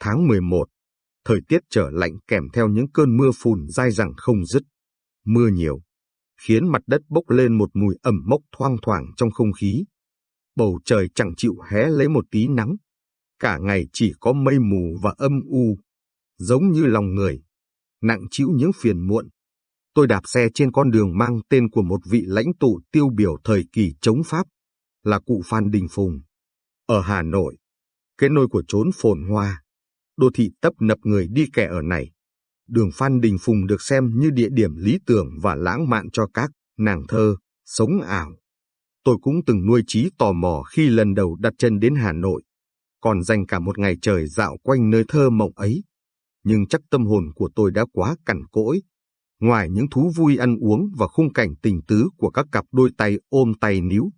Tháng 11, thời tiết trở lạnh kèm theo những cơn mưa phùn dai dẳng không dứt. Mưa nhiều, khiến mặt đất bốc lên một mùi ẩm mốc thoang thoảng trong không khí. Bầu trời chẳng chịu hé lấy một tí nắng. Cả ngày chỉ có mây mù và âm u, giống như lòng người, nặng chịu những phiền muộn. Tôi đạp xe trên con đường mang tên của một vị lãnh tụ tiêu biểu thời kỳ chống Pháp, là cụ Phan Đình Phùng. Ở Hà Nội, cái nôi của chốn phồn hoa, đô thị tấp nập người đi kẻ ở này. Đường Phan Đình Phùng được xem như địa điểm lý tưởng và lãng mạn cho các nàng thơ, sống ảo. Tôi cũng từng nuôi trí tò mò khi lần đầu đặt chân đến Hà Nội, còn dành cả một ngày trời dạo quanh nơi thơ mộng ấy. Nhưng chắc tâm hồn của tôi đã quá cằn cỗi. Ngoài những thú vui ăn uống và khung cảnh tình tứ của các cặp đôi tay ôm tay níu,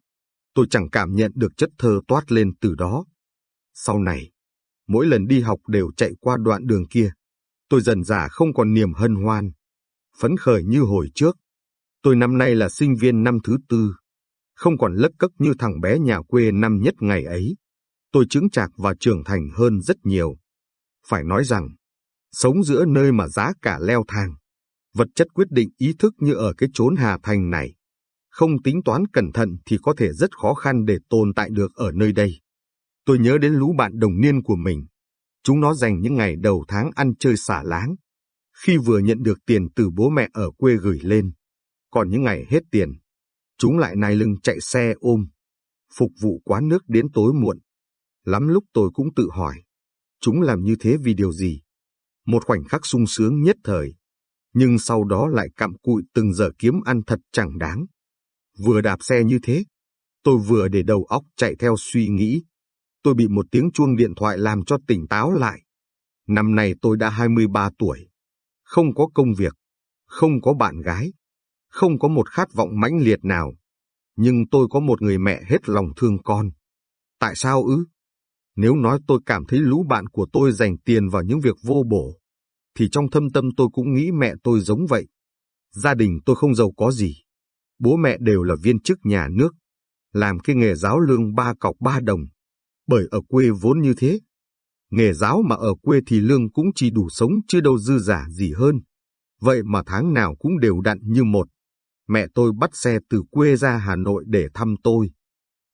tôi chẳng cảm nhận được chất thơ toát lên từ đó. Sau này, mỗi lần đi học đều chạy qua đoạn đường kia. Tôi dần dà không còn niềm hân hoan, phấn khởi như hồi trước. Tôi năm nay là sinh viên năm thứ tư, không còn lấc cất như thằng bé nhà quê năm nhất ngày ấy. Tôi chứng chạc và trưởng thành hơn rất nhiều. Phải nói rằng, sống giữa nơi mà giá cả leo thang, vật chất quyết định ý thức như ở cái chốn Hà Thành này. Không tính toán cẩn thận thì có thể rất khó khăn để tồn tại được ở nơi đây. Tôi nhớ đến lũ bạn đồng niên của mình. Chúng nó dành những ngày đầu tháng ăn chơi xả láng. Khi vừa nhận được tiền từ bố mẹ ở quê gửi lên. Còn những ngày hết tiền, chúng lại nai lưng chạy xe ôm, phục vụ quán nước đến tối muộn. Lắm lúc tôi cũng tự hỏi, chúng làm như thế vì điều gì? Một khoảnh khắc sung sướng nhất thời, nhưng sau đó lại cặm cụi từng giờ kiếm ăn thật chẳng đáng. Vừa đạp xe như thế, tôi vừa để đầu óc chạy theo suy nghĩ tôi bị một tiếng chuông điện thoại làm cho tỉnh táo lại. Năm nay tôi đã 23 tuổi, không có công việc, không có bạn gái, không có một khát vọng mãnh liệt nào, nhưng tôi có một người mẹ hết lòng thương con. Tại sao ư? Nếu nói tôi cảm thấy lũ bạn của tôi dành tiền vào những việc vô bổ, thì trong thâm tâm tôi cũng nghĩ mẹ tôi giống vậy. Gia đình tôi không giàu có gì. Bố mẹ đều là viên chức nhà nước, làm cái nghề giáo lương ba cọc ba đồng bởi ở quê vốn như thế. Nghề giáo mà ở quê thì lương cũng chỉ đủ sống chứ đâu dư giả gì hơn. Vậy mà tháng nào cũng đều đặn như một. Mẹ tôi bắt xe từ quê ra Hà Nội để thăm tôi.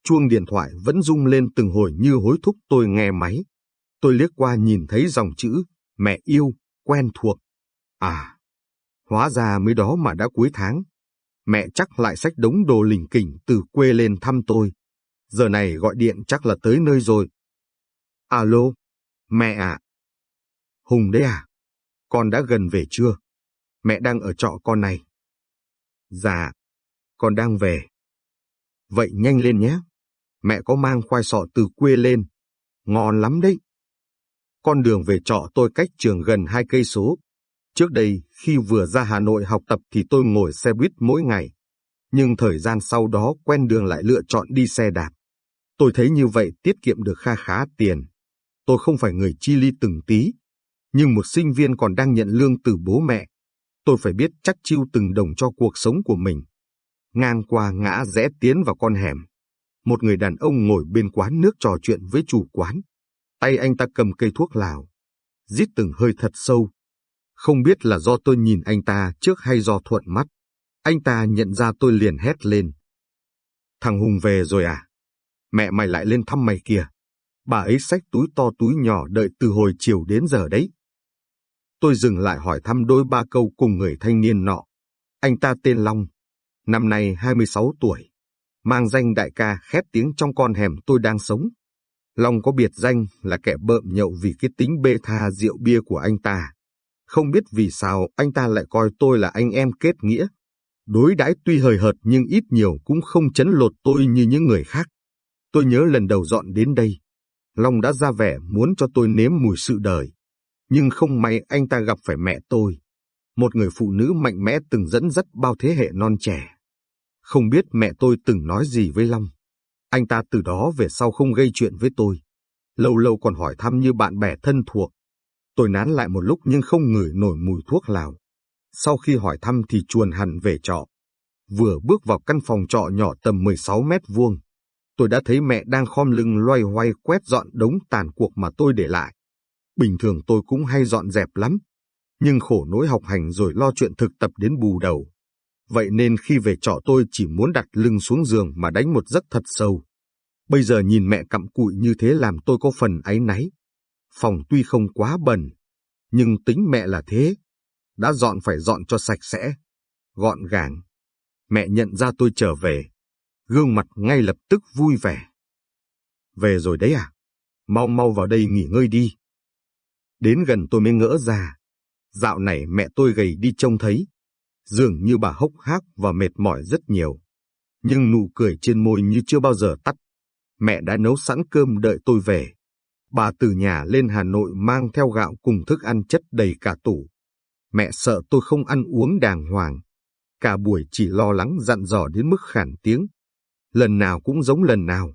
Chuông điện thoại vẫn rung lên từng hồi như hối thúc tôi nghe máy. Tôi liếc qua nhìn thấy dòng chữ, mẹ yêu, quen thuộc. À, hóa ra mới đó mà đã cuối tháng. Mẹ chắc lại xách đống đồ lỉnh kỉnh từ quê lên thăm tôi. Giờ này gọi điện chắc là tới nơi rồi. Alo, mẹ ạ. Hùng đấy à? Con đã gần về chưa? Mẹ đang ở trọ con này. Dạ, con đang về. Vậy nhanh lên nhé. Mẹ có mang khoai sọ từ quê lên. Ngon lắm đấy. Con đường về trọ tôi cách trường gần hai cây số. Trước đây, khi vừa ra Hà Nội học tập thì tôi ngồi xe buýt mỗi ngày. Nhưng thời gian sau đó quen đường lại lựa chọn đi xe đạp. Tôi thấy như vậy tiết kiệm được kha khá tiền. Tôi không phải người chi ly từng tí, nhưng một sinh viên còn đang nhận lương từ bố mẹ. Tôi phải biết chắc chiêu từng đồng cho cuộc sống của mình. Ngang qua ngã rẽ tiến vào con hẻm. Một người đàn ông ngồi bên quán nước trò chuyện với chủ quán. Tay anh ta cầm cây thuốc lào. Giết từng hơi thật sâu. Không biết là do tôi nhìn anh ta trước hay do thuận mắt. Anh ta nhận ra tôi liền hét lên. Thằng Hùng về rồi à? Mẹ mày lại lên thăm mày kìa. Bà ấy xách túi to túi nhỏ đợi từ hồi chiều đến giờ đấy. Tôi dừng lại hỏi thăm đôi ba câu cùng người thanh niên nọ. Anh ta tên Long, năm nay 26 tuổi, mang danh đại ca khét tiếng trong con hẻm tôi đang sống. Long có biệt danh là kẻ bợm nhậu vì cái tính bê tha rượu bia của anh ta. Không biết vì sao anh ta lại coi tôi là anh em kết nghĩa. Đối đãi tuy hời hợt nhưng ít nhiều cũng không chấn lột tôi như những người khác. Tôi nhớ lần đầu dọn đến đây, Long đã ra vẻ muốn cho tôi nếm mùi sự đời. Nhưng không may anh ta gặp phải mẹ tôi, một người phụ nữ mạnh mẽ từng dẫn dắt bao thế hệ non trẻ. Không biết mẹ tôi từng nói gì với Long. Anh ta từ đó về sau không gây chuyện với tôi. Lâu lâu còn hỏi thăm như bạn bè thân thuộc. Tôi nán lại một lúc nhưng không ngửi nổi mùi thuốc lào. Sau khi hỏi thăm thì chuồn hẳn về trọ. Vừa bước vào căn phòng trọ nhỏ tầm 16 mét vuông, tôi đã thấy mẹ đang khom lưng loay hoay quét dọn đống tàn cuộc mà tôi để lại. Bình thường tôi cũng hay dọn dẹp lắm, nhưng khổ nỗi học hành rồi lo chuyện thực tập đến bù đầu. Vậy nên khi về trọ tôi chỉ muốn đặt lưng xuống giường mà đánh một giấc thật sâu. Bây giờ nhìn mẹ cặm cụi như thế làm tôi có phần áy náy. Phòng tuy không quá bẩn, nhưng tính mẹ là thế. Đã dọn phải dọn cho sạch sẽ, gọn gàng. Mẹ nhận ra tôi trở về, gương mặt ngay lập tức vui vẻ. Về rồi đấy à? Mau mau vào đây nghỉ ngơi đi. Đến gần tôi mới ngỡ ra. Dạo này mẹ tôi gầy đi trông thấy. Dường như bà hốc hác và mệt mỏi rất nhiều. Nhưng nụ cười trên môi như chưa bao giờ tắt. Mẹ đã nấu sẵn cơm đợi tôi về. Bà từ nhà lên Hà Nội mang theo gạo cùng thức ăn chất đầy cả tủ. Mẹ sợ tôi không ăn uống đàng hoàng. Cả buổi chỉ lo lắng dặn dò đến mức khản tiếng. Lần nào cũng giống lần nào.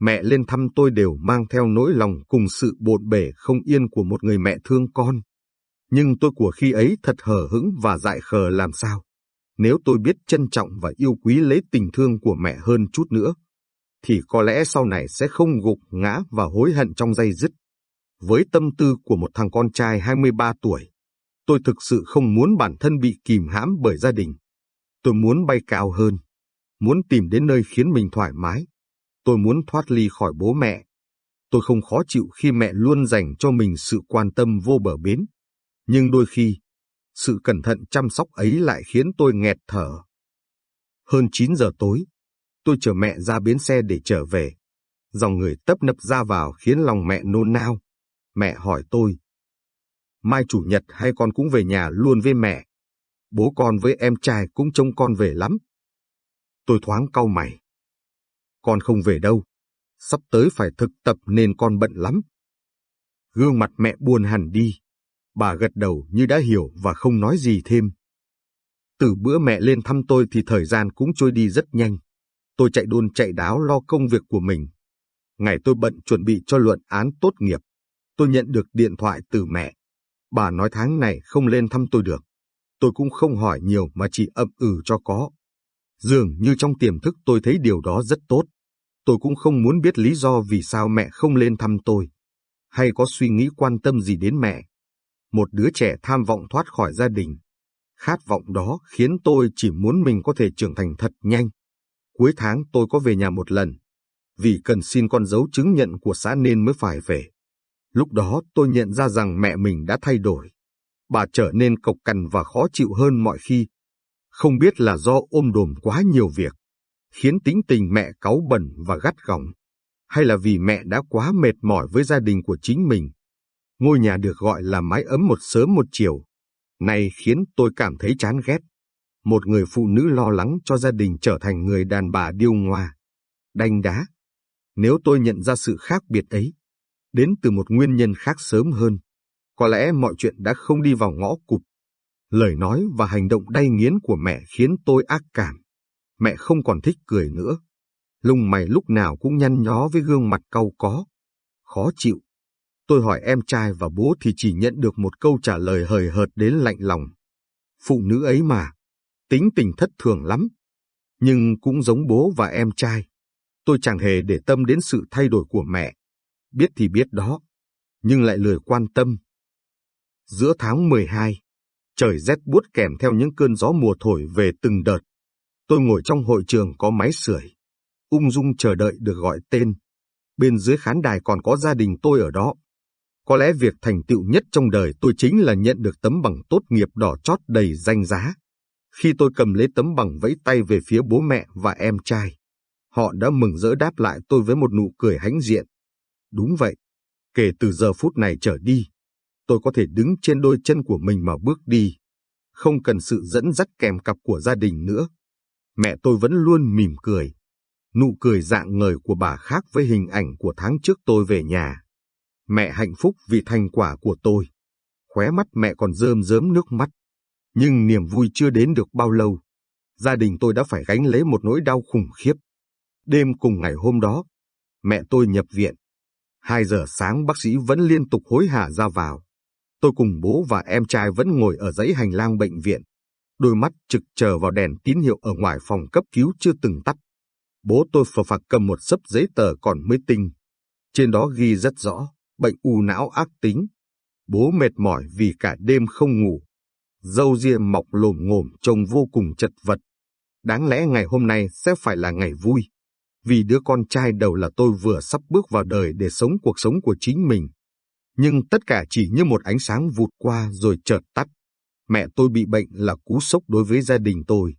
Mẹ lên thăm tôi đều mang theo nỗi lòng cùng sự bộn bể không yên của một người mẹ thương con. Nhưng tôi của khi ấy thật hờ hững và dại khờ làm sao. Nếu tôi biết trân trọng và yêu quý lấy tình thương của mẹ hơn chút nữa, thì có lẽ sau này sẽ không gục ngã và hối hận trong dây dứt. Với tâm tư của một thằng con trai 23 tuổi, tôi thực sự không muốn bản thân bị kìm hãm bởi gia đình. Tôi muốn bay cao hơn, muốn tìm đến nơi khiến mình thoải mái. Tôi muốn thoát ly khỏi bố mẹ. Tôi không khó chịu khi mẹ luôn dành cho mình sự quan tâm vô bờ bến. Nhưng đôi khi, sự cẩn thận chăm sóc ấy lại khiến tôi nghẹt thở. Hơn 9 giờ tối, tôi chờ mẹ ra bến xe để trở về. Dòng người tấp nập ra vào khiến lòng mẹ nôn nao. Mẹ hỏi tôi. Mai chủ nhật hay con cũng về nhà luôn với mẹ? Bố con với em trai cũng trông con về lắm. Tôi thoáng cau mày. Con không về đâu. Sắp tới phải thực tập nên con bận lắm. Gương mặt mẹ buồn hẳn đi. Bà gật đầu như đã hiểu và không nói gì thêm. Từ bữa mẹ lên thăm tôi thì thời gian cũng trôi đi rất nhanh. Tôi chạy đôn chạy đáo lo công việc của mình. Ngày tôi bận chuẩn bị cho luận án tốt nghiệp, tôi nhận được điện thoại từ mẹ. Bà nói tháng này không lên thăm tôi được. Tôi cũng không hỏi nhiều mà chỉ ậm ừ cho có. Dường như trong tiềm thức tôi thấy điều đó rất tốt. Tôi cũng không muốn biết lý do vì sao mẹ không lên thăm tôi. Hay có suy nghĩ quan tâm gì đến mẹ. Một đứa trẻ tham vọng thoát khỏi gia đình. Khát vọng đó khiến tôi chỉ muốn mình có thể trưởng thành thật nhanh. Cuối tháng tôi có về nhà một lần, vì cần xin con dấu chứng nhận của xã nên mới phải về. Lúc đó tôi nhận ra rằng mẹ mình đã thay đổi. Bà trở nên cộc cằn và khó chịu hơn mọi khi. Không biết là do ôm đồm quá nhiều việc, khiến tính tình mẹ cáu bẩn và gắt gỏng, hay là vì mẹ đã quá mệt mỏi với gia đình của chính mình. Ngôi nhà được gọi là mái ấm một sớm một chiều, này khiến tôi cảm thấy chán ghét một người phụ nữ lo lắng cho gia đình trở thành người đàn bà điêu ngoa, đanh đá. Nếu tôi nhận ra sự khác biệt ấy, đến từ một nguyên nhân khác sớm hơn, có lẽ mọi chuyện đã không đi vào ngõ cụt. Lời nói và hành động đay nghiến của mẹ khiến tôi ác cảm. Mẹ không còn thích cười nữa. Lung mày lúc nào cũng nhăn nhó với gương mặt cau có. Khó chịu. Tôi hỏi em trai và bố thì chỉ nhận được một câu trả lời hời hợt đến lạnh lòng. Phụ nữ ấy mà, tính tình thất thường lắm, nhưng cũng giống bố và em trai. Tôi chẳng hề để tâm đến sự thay đổi của mẹ. Biết thì biết đó, nhưng lại lười quan tâm. Giữa tháng 12, trời rét buốt kèm theo những cơn gió mùa thổi về từng đợt. Tôi ngồi trong hội trường có máy sưởi, ung dung chờ đợi được gọi tên. Bên dưới khán đài còn có gia đình tôi ở đó. Có lẽ việc thành tựu nhất trong đời tôi chính là nhận được tấm bằng tốt nghiệp đỏ chót đầy danh giá. Khi tôi cầm lấy tấm bằng vẫy tay về phía bố mẹ và em trai, họ đã mừng rỡ đáp lại tôi với một nụ cười hãnh diện. Đúng vậy, kể từ giờ phút này trở đi, tôi có thể đứng trên đôi chân của mình mà bước đi, không cần sự dẫn dắt kèm cặp của gia đình nữa. Mẹ tôi vẫn luôn mỉm cười. Nụ cười dạng ngời của bà khác với hình ảnh của tháng trước tôi về nhà. Mẹ hạnh phúc vì thành quả của tôi. Khóe mắt mẹ còn rơm rớm nước mắt. Nhưng niềm vui chưa đến được bao lâu, gia đình tôi đã phải gánh lấy một nỗi đau khủng khiếp. Đêm cùng ngày hôm đó, mẹ tôi nhập viện. Hai giờ sáng bác sĩ vẫn liên tục hối hả ra vào. Tôi cùng bố và em trai vẫn ngồi ở dãy hành lang bệnh viện. Đôi mắt trực chờ vào đèn tín hiệu ở ngoài phòng cấp cứu chưa từng tắt. Bố tôi phờ phạc cầm một sấp giấy tờ còn mới tinh. Trên đó ghi rất rõ, bệnh u não ác tính, Bố mệt mỏi vì cả đêm không ngủ. Dâu ria mọc lồm ngồm trông vô cùng chật vật. Đáng lẽ ngày hôm nay sẽ phải là ngày vui. Vì đứa con trai đầu là tôi vừa sắp bước vào đời để sống cuộc sống của chính mình. Nhưng tất cả chỉ như một ánh sáng vụt qua rồi chợt tắt. Mẹ tôi bị bệnh là cú sốc đối với gia đình tôi.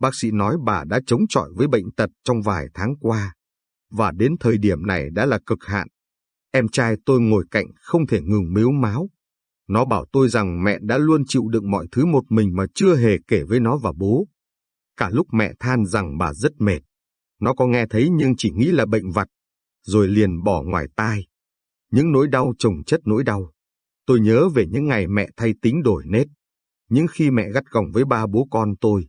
Bác sĩ nói bà đã chống chọi với bệnh tật trong vài tháng qua. Và đến thời điểm này đã là cực hạn. Em trai tôi ngồi cạnh không thể ngừng mếu máu. Nó bảo tôi rằng mẹ đã luôn chịu đựng mọi thứ một mình mà chưa hề kể với nó và bố. Cả lúc mẹ than rằng bà rất mệt. Nó có nghe thấy nhưng chỉ nghĩ là bệnh vặt, rồi liền bỏ ngoài tai. Những nỗi đau chồng chất nỗi đau. Tôi nhớ về những ngày mẹ thay tính đổi nết. Những khi mẹ gắt gỏng với ba bố con tôi.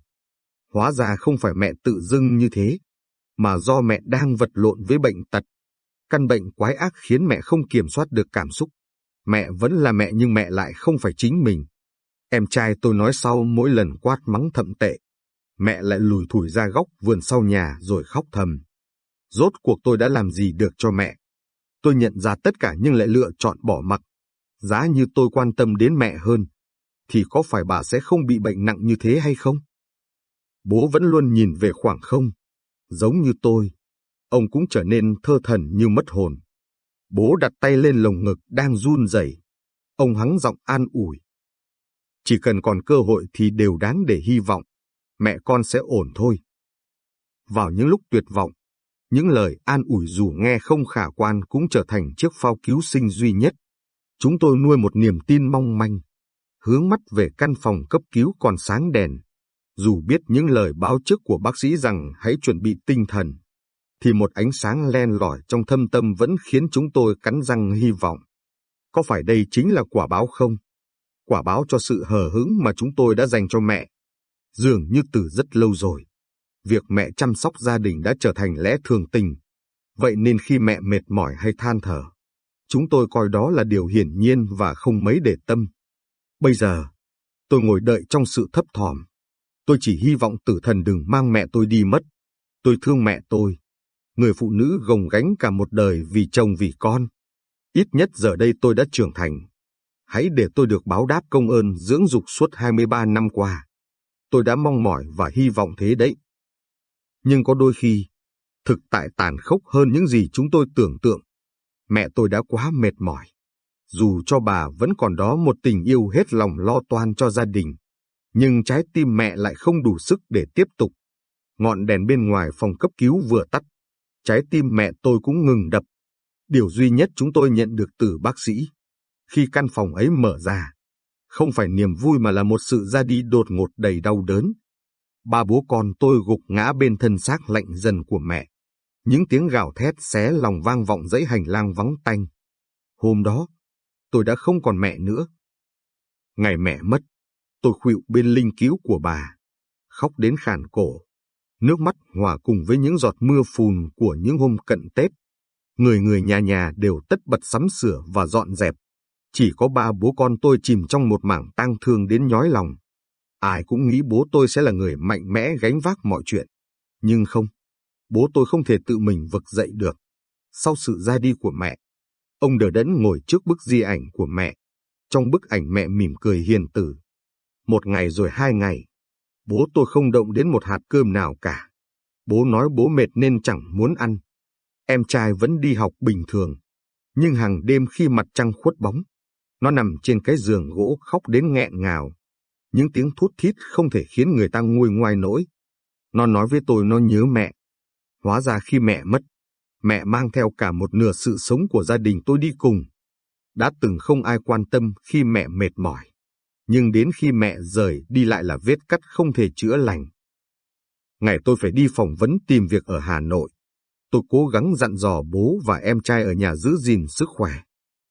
Hóa ra không phải mẹ tự dưng như thế, mà do mẹ đang vật lộn với bệnh tật. Căn bệnh quái ác khiến mẹ không kiểm soát được cảm xúc. Mẹ vẫn là mẹ nhưng mẹ lại không phải chính mình. Em trai tôi nói sau mỗi lần quát mắng thậm tệ. Mẹ lại lùi thủi ra góc vườn sau nhà rồi khóc thầm. Rốt cuộc tôi đã làm gì được cho mẹ? Tôi nhận ra tất cả nhưng lại lựa chọn bỏ mặc. Giá như tôi quan tâm đến mẹ hơn, thì có phải bà sẽ không bị bệnh nặng như thế hay không? Bố vẫn luôn nhìn về khoảng không, giống như tôi. Ông cũng trở nên thơ thần như mất hồn. Bố đặt tay lên lồng ngực đang run rẩy. Ông hắng giọng an ủi. Chỉ cần còn cơ hội thì đều đáng để hy vọng. Mẹ con sẽ ổn thôi. Vào những lúc tuyệt vọng, những lời an ủi dù nghe không khả quan cũng trở thành chiếc phao cứu sinh duy nhất. Chúng tôi nuôi một niềm tin mong manh, hướng mắt về căn phòng cấp cứu còn sáng đèn. Dù biết những lời báo trước của bác sĩ rằng hãy chuẩn bị tinh thần, thì một ánh sáng len lỏi trong thâm tâm vẫn khiến chúng tôi cắn răng hy vọng. Có phải đây chính là quả báo không? Quả báo cho sự hờ hững mà chúng tôi đã dành cho mẹ. Dường như từ rất lâu rồi. Việc mẹ chăm sóc gia đình đã trở thành lẽ thường tình. Vậy nên khi mẹ mệt mỏi hay than thở, chúng tôi coi đó là điều hiển nhiên và không mấy để tâm. Bây giờ, tôi ngồi đợi trong sự thấp thỏm. Tôi chỉ hy vọng tử thần đừng mang mẹ tôi đi mất. Tôi thương mẹ tôi, người phụ nữ gồng gánh cả một đời vì chồng vì con. Ít nhất giờ đây tôi đã trưởng thành. Hãy để tôi được báo đáp công ơn dưỡng dục suốt 23 năm qua. Tôi đã mong mỏi và hy vọng thế đấy. Nhưng có đôi khi, thực tại tàn khốc hơn những gì chúng tôi tưởng tượng. Mẹ tôi đã quá mệt mỏi. Dù cho bà vẫn còn đó một tình yêu hết lòng lo toan cho gia đình, nhưng trái tim mẹ lại không đủ sức để tiếp tục. Ngọn đèn bên ngoài phòng cấp cứu vừa tắt, trái tim mẹ tôi cũng ngừng đập. Điều duy nhất chúng tôi nhận được từ bác sĩ, khi căn phòng ấy mở ra, không phải niềm vui mà là một sự ra đi đột ngột đầy đau đớn. Ba bố con tôi gục ngã bên thân xác lạnh dần của mẹ. Những tiếng gào thét xé lòng vang vọng dãy hành lang vắng tanh. Hôm đó, tôi đã không còn mẹ nữa. Ngày mẹ mất, tôi khuỵu bên linh cứu của bà, khóc đến khàn cổ. Nước mắt hòa cùng với những giọt mưa phùn của những hôm cận Tết. Người người nhà nhà đều tất bật sắm sửa và dọn dẹp. Chỉ có ba bố con tôi chìm trong một mảng tang thương đến nhói lòng. Ai cũng nghĩ bố tôi sẽ là người mạnh mẽ gánh vác mọi chuyện. Nhưng không, bố tôi không thể tự mình vực dậy được. Sau sự ra đi của mẹ, ông đờ đẫn ngồi trước bức di ảnh của mẹ. Trong bức ảnh mẹ mỉm cười hiền từ. Một ngày rồi hai ngày, bố tôi không động đến một hạt cơm nào cả. Bố nói bố mệt nên chẳng muốn ăn. Em trai vẫn đi học bình thường. Nhưng hàng đêm khi mặt trăng khuất bóng, nó nằm trên cái giường gỗ khóc đến nghẹn ngào. Những tiếng thút thít không thể khiến người ta nguôi ngoai nỗi. Nó nói với tôi nó nhớ mẹ. Hóa ra khi mẹ mất, mẹ mang theo cả một nửa sự sống của gia đình tôi đi cùng. Đã từng không ai quan tâm khi mẹ mệt mỏi. Nhưng đến khi mẹ rời đi lại là vết cắt không thể chữa lành. Ngày tôi phải đi phỏng vấn tìm việc ở Hà Nội. Tôi cố gắng dặn dò bố và em trai ở nhà giữ gìn sức khỏe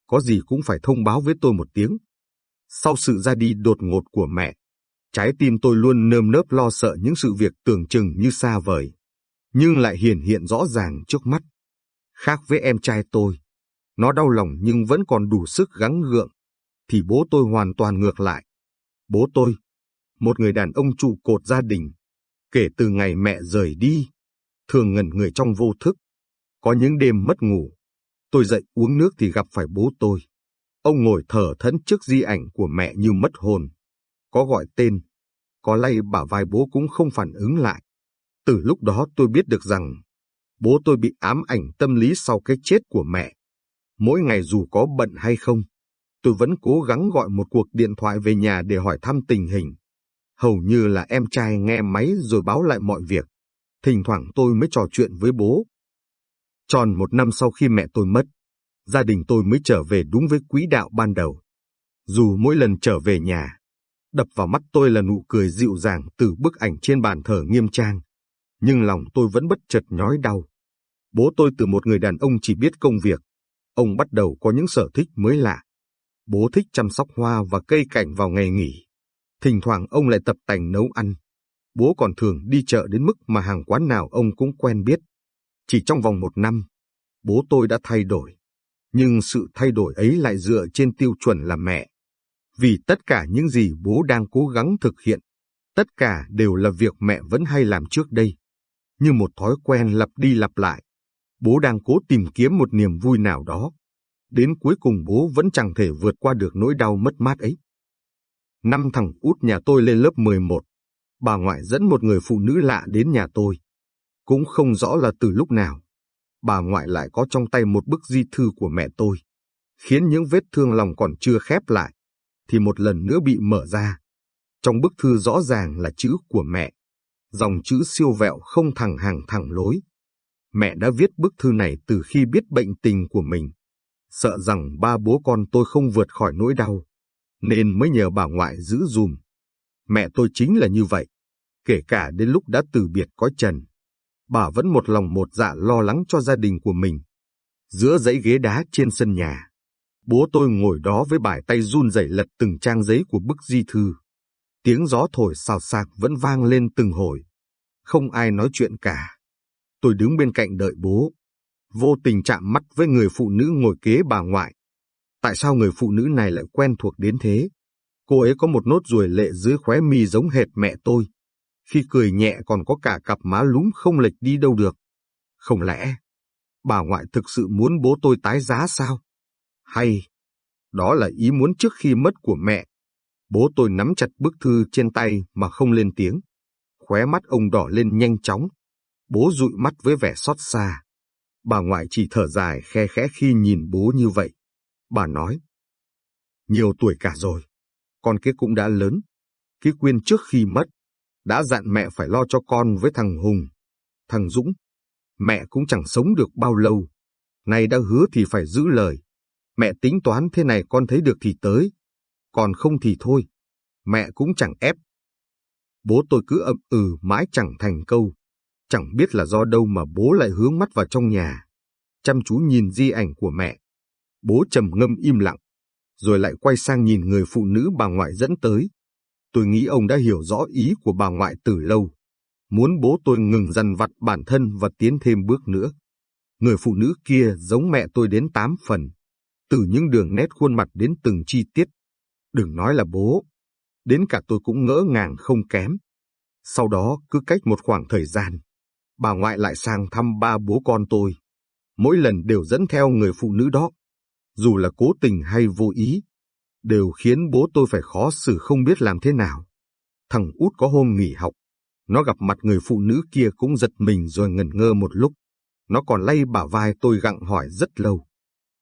có gì cũng phải thông báo với tôi một tiếng. Sau sự ra đi đột ngột của mẹ, trái tim tôi luôn nơm nớp lo sợ những sự việc tưởng chừng như xa vời, nhưng lại hiển hiện rõ ràng trước mắt. Khác với em trai tôi, nó đau lòng nhưng vẫn còn đủ sức gắng gượng, thì bố tôi hoàn toàn ngược lại. Bố tôi, một người đàn ông trụ cột gia đình, kể từ ngày mẹ rời đi, thường ngẩn người trong vô thức. Có những đêm mất ngủ, Tôi dậy uống nước thì gặp phải bố tôi. Ông ngồi thở thẫn trước di ảnh của mẹ như mất hồn. Có gọi tên, có lay bả vai bố cũng không phản ứng lại. Từ lúc đó tôi biết được rằng bố tôi bị ám ảnh tâm lý sau cái chết của mẹ. Mỗi ngày dù có bận hay không, tôi vẫn cố gắng gọi một cuộc điện thoại về nhà để hỏi thăm tình hình. Hầu như là em trai nghe máy rồi báo lại mọi việc. Thỉnh thoảng tôi mới trò chuyện với bố. Tròn một năm sau khi mẹ tôi mất, gia đình tôi mới trở về đúng với quỹ đạo ban đầu. Dù mỗi lần trở về nhà, đập vào mắt tôi là nụ cười dịu dàng từ bức ảnh trên bàn thờ nghiêm trang, nhưng lòng tôi vẫn bất chợt nhói đau. Bố tôi từ một người đàn ông chỉ biết công việc, ông bắt đầu có những sở thích mới lạ. Bố thích chăm sóc hoa và cây cảnh vào ngày nghỉ. Thỉnh thoảng ông lại tập tành nấu ăn. Bố còn thường đi chợ đến mức mà hàng quán nào ông cũng quen biết. Chỉ trong vòng một năm, bố tôi đã thay đổi. Nhưng sự thay đổi ấy lại dựa trên tiêu chuẩn là mẹ. Vì tất cả những gì bố đang cố gắng thực hiện, tất cả đều là việc mẹ vẫn hay làm trước đây. Như một thói quen lặp đi lặp lại, bố đang cố tìm kiếm một niềm vui nào đó. Đến cuối cùng bố vẫn chẳng thể vượt qua được nỗi đau mất mát ấy. Năm thằng út nhà tôi lên lớp 11, bà ngoại dẫn một người phụ nữ lạ đến nhà tôi. Cũng không rõ là từ lúc nào, bà ngoại lại có trong tay một bức di thư của mẹ tôi, khiến những vết thương lòng còn chưa khép lại, thì một lần nữa bị mở ra. Trong bức thư rõ ràng là chữ của mẹ, dòng chữ siêu vẹo không thẳng hàng thẳng lối. Mẹ đã viết bức thư này từ khi biết bệnh tình của mình, sợ rằng ba bố con tôi không vượt khỏi nỗi đau, nên mới nhờ bà ngoại giữ dùm. Mẹ tôi chính là như vậy, kể cả đến lúc đã từ biệt có trần. Bà vẫn một lòng một dạ lo lắng cho gia đình của mình. Giữa dãy ghế đá trên sân nhà, bố tôi ngồi đó với bài tay run rẩy lật từng trang giấy của bức di thư. Tiếng gió thổi xào xạc vẫn vang lên từng hồi. Không ai nói chuyện cả. Tôi đứng bên cạnh đợi bố. Vô tình chạm mắt với người phụ nữ ngồi kế bà ngoại. Tại sao người phụ nữ này lại quen thuộc đến thế? Cô ấy có một nốt ruồi lệ dưới khóe mi giống hệt mẹ tôi. Khi cười nhẹ còn có cả cặp má lúm không lệch đi đâu được. Không lẽ, bà ngoại thực sự muốn bố tôi tái giá sao? Hay, đó là ý muốn trước khi mất của mẹ. Bố tôi nắm chặt bức thư trên tay mà không lên tiếng. Khóe mắt ông đỏ lên nhanh chóng. Bố dụi mắt với vẻ xót xa. Bà ngoại chỉ thở dài khe khẽ khi nhìn bố như vậy. Bà nói, nhiều tuổi cả rồi, con kia cũng đã lớn. Cái quyên trước khi mất, đã dặn mẹ phải lo cho con với thằng Hùng, thằng Dũng. Mẹ cũng chẳng sống được bao lâu. Nay đã hứa thì phải giữ lời. Mẹ tính toán thế này con thấy được thì tới, còn không thì thôi. Mẹ cũng chẳng ép. Bố tôi cứ ậm ừ mãi chẳng thành câu. Chẳng biết là do đâu mà bố lại hướng mắt vào trong nhà. Chăm chú nhìn di ảnh của mẹ. Bố trầm ngâm im lặng, rồi lại quay sang nhìn người phụ nữ bà ngoại dẫn tới. Tôi nghĩ ông đã hiểu rõ ý của bà ngoại từ lâu. Muốn bố tôi ngừng dằn vặt bản thân và tiến thêm bước nữa. Người phụ nữ kia giống mẹ tôi đến tám phần. Từ những đường nét khuôn mặt đến từng chi tiết. Đừng nói là bố. Đến cả tôi cũng ngỡ ngàng không kém. Sau đó cứ cách một khoảng thời gian, bà ngoại lại sang thăm ba bố con tôi. Mỗi lần đều dẫn theo người phụ nữ đó. Dù là cố tình hay vô ý, đều khiến bố tôi phải khó xử không biết làm thế nào. Thằng út có hôm nghỉ học, nó gặp mặt người phụ nữ kia cũng giật mình rồi ngẩn ngơ một lúc. Nó còn lay bả vai tôi gặng hỏi rất lâu.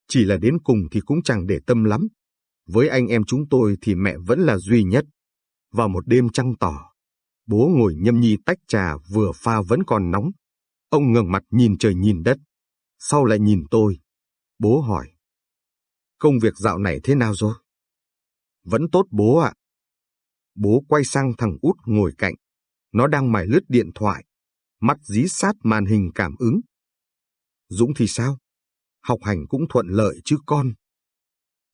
Chỉ là đến cùng thì cũng chẳng để tâm lắm. Với anh em chúng tôi thì mẹ vẫn là duy nhất. Vào một đêm trăng tỏ, bố ngồi nhâm nhi tách trà vừa pha vẫn còn nóng. Ông ngẩng mặt nhìn trời nhìn đất. Sau lại nhìn tôi. Bố hỏi. Công việc dạo này thế nào rồi? Vẫn tốt bố ạ. Bố quay sang thằng út ngồi cạnh. Nó đang mải lướt điện thoại. Mắt dí sát màn hình cảm ứng. Dũng thì sao? Học hành cũng thuận lợi chứ con.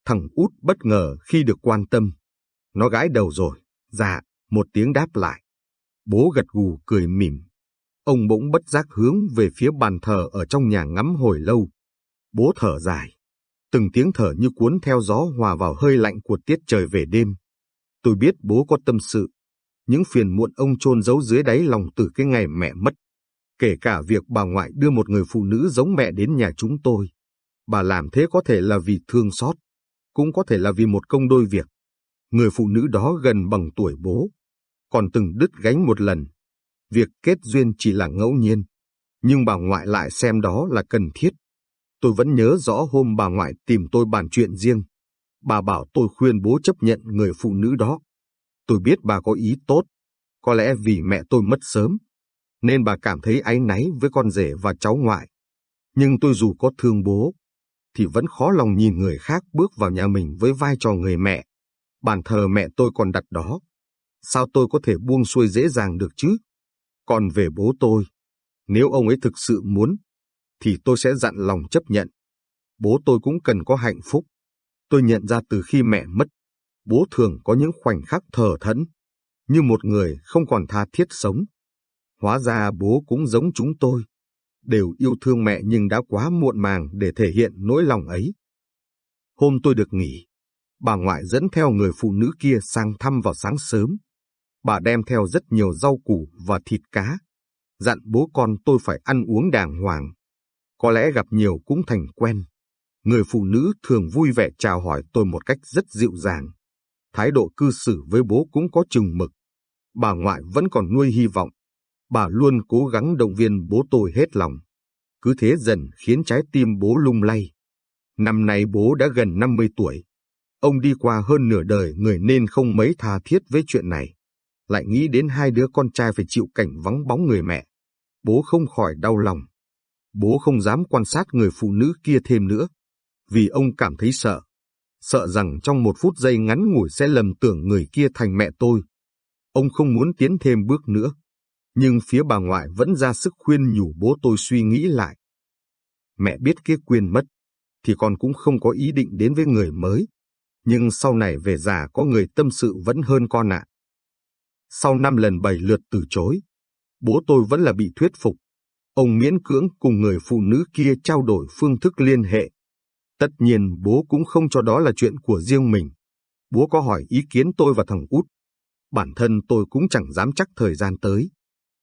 Thằng út bất ngờ khi được quan tâm. Nó gãi đầu rồi. Dạ, một tiếng đáp lại. Bố gật gù cười mỉm. Ông bỗng bất giác hướng về phía bàn thờ ở trong nhà ngắm hồi lâu. Bố thở dài. Từng tiếng thở như cuốn theo gió hòa vào hơi lạnh của tiết trời về đêm. Tôi biết bố có tâm sự. Những phiền muộn ông chôn giấu dưới đáy lòng từ cái ngày mẹ mất. Kể cả việc bà ngoại đưa một người phụ nữ giống mẹ đến nhà chúng tôi. Bà làm thế có thể là vì thương xót, cũng có thể là vì một công đôi việc. Người phụ nữ đó gần bằng tuổi bố, còn từng đứt gánh một lần. Việc kết duyên chỉ là ngẫu nhiên, nhưng bà ngoại lại xem đó là cần thiết. Tôi vẫn nhớ rõ hôm bà ngoại tìm tôi bàn chuyện riêng. Bà bảo tôi khuyên bố chấp nhận người phụ nữ đó. Tôi biết bà có ý tốt, có lẽ vì mẹ tôi mất sớm, nên bà cảm thấy áy náy với con rể và cháu ngoại. Nhưng tôi dù có thương bố, thì vẫn khó lòng nhìn người khác bước vào nhà mình với vai trò người mẹ. Bàn thờ mẹ tôi còn đặt đó. Sao tôi có thể buông xuôi dễ dàng được chứ? Còn về bố tôi, nếu ông ấy thực sự muốn, thì tôi sẽ dặn lòng chấp nhận. Bố tôi cũng cần có hạnh phúc. Tôi nhận ra từ khi mẹ mất, bố thường có những khoảnh khắc thờ thẫn, như một người không còn tha thiết sống. Hóa ra bố cũng giống chúng tôi, đều yêu thương mẹ nhưng đã quá muộn màng để thể hiện nỗi lòng ấy. Hôm tôi được nghỉ, bà ngoại dẫn theo người phụ nữ kia sang thăm vào sáng sớm. Bà đem theo rất nhiều rau củ và thịt cá, dặn bố con tôi phải ăn uống đàng hoàng. Có lẽ gặp nhiều cũng thành quen. Người phụ nữ thường vui vẻ chào hỏi tôi một cách rất dịu dàng. Thái độ cư xử với bố cũng có chừng mực. Bà ngoại vẫn còn nuôi hy vọng bà luôn cố gắng động viên bố tôi hết lòng. Cứ thế dần khiến trái tim bố lung lay. Năm nay bố đã gần 50 tuổi. Ông đi qua hơn nửa đời người nên không mấy tha thiết với chuyện này. Lại nghĩ đến hai đứa con trai phải chịu cảnh vắng bóng người mẹ. Bố không khỏi đau lòng. Bố không dám quan sát người phụ nữ kia thêm nữa. Vì ông cảm thấy sợ. Sợ rằng trong một phút giây ngắn ngủi sẽ lầm tưởng người kia thành mẹ tôi. Ông không muốn tiến thêm bước nữa nhưng phía bà ngoại vẫn ra sức khuyên nhủ bố tôi suy nghĩ lại. Mẹ biết kia quyền mất, thì con cũng không có ý định đến với người mới, nhưng sau này về già có người tâm sự vẫn hơn con ạ. Sau năm lần bảy lượt từ chối, bố tôi vẫn là bị thuyết phục. Ông miễn cưỡng cùng người phụ nữ kia trao đổi phương thức liên hệ. Tất nhiên bố cũng không cho đó là chuyện của riêng mình. Bố có hỏi ý kiến tôi và thằng út. Bản thân tôi cũng chẳng dám chắc thời gian tới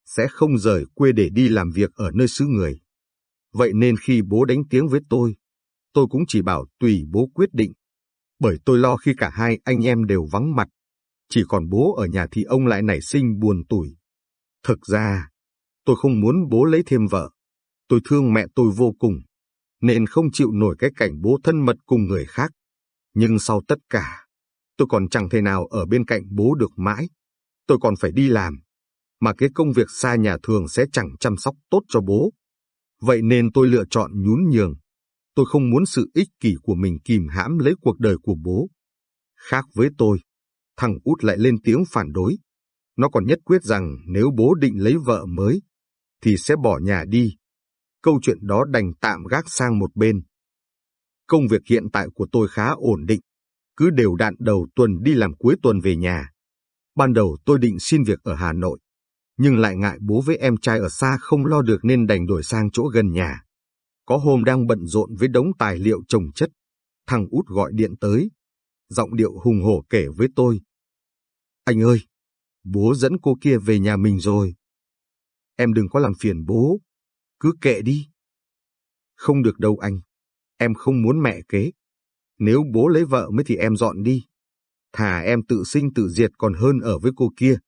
sẽ không rời quê để đi làm việc ở nơi xứ người. Vậy nên khi bố đánh tiếng với tôi, tôi cũng chỉ bảo tùy bố quyết định. Bởi tôi lo khi cả hai anh em đều vắng mặt, chỉ còn bố ở nhà thì ông lại nảy sinh buồn tủi. Thực ra, tôi không muốn bố lấy thêm vợ. Tôi thương mẹ tôi vô cùng, nên không chịu nổi cái cảnh bố thân mật cùng người khác. Nhưng sau tất cả, tôi còn chẳng thể nào ở bên cạnh bố được mãi. Tôi còn phải đi làm, mà cái công việc xa nhà thường sẽ chẳng chăm sóc tốt cho bố. Vậy nên tôi lựa chọn nhún nhường. Tôi không muốn sự ích kỷ của mình kìm hãm lấy cuộc đời của bố. Khác với tôi, thằng út lại lên tiếng phản đối. Nó còn nhất quyết rằng nếu bố định lấy vợ mới, thì sẽ bỏ nhà đi. Câu chuyện đó đành tạm gác sang một bên. Công việc hiện tại của tôi khá ổn định, cứ đều đặn đầu tuần đi làm cuối tuần về nhà. Ban đầu tôi định xin việc ở Hà Nội, nhưng lại ngại bố với em trai ở xa không lo được nên đành đổi sang chỗ gần nhà. Có hôm đang bận rộn với đống tài liệu trồng chất, thằng út gọi điện tới, giọng điệu hùng hổ kể với tôi. Anh ơi, bố dẫn cô kia về nhà mình rồi. Em đừng có làm phiền bố, cứ kệ đi. Không được đâu anh, em không muốn mẹ kế. Nếu bố lấy vợ mới thì em dọn đi. Thà em tự sinh tự diệt còn hơn ở với cô kia.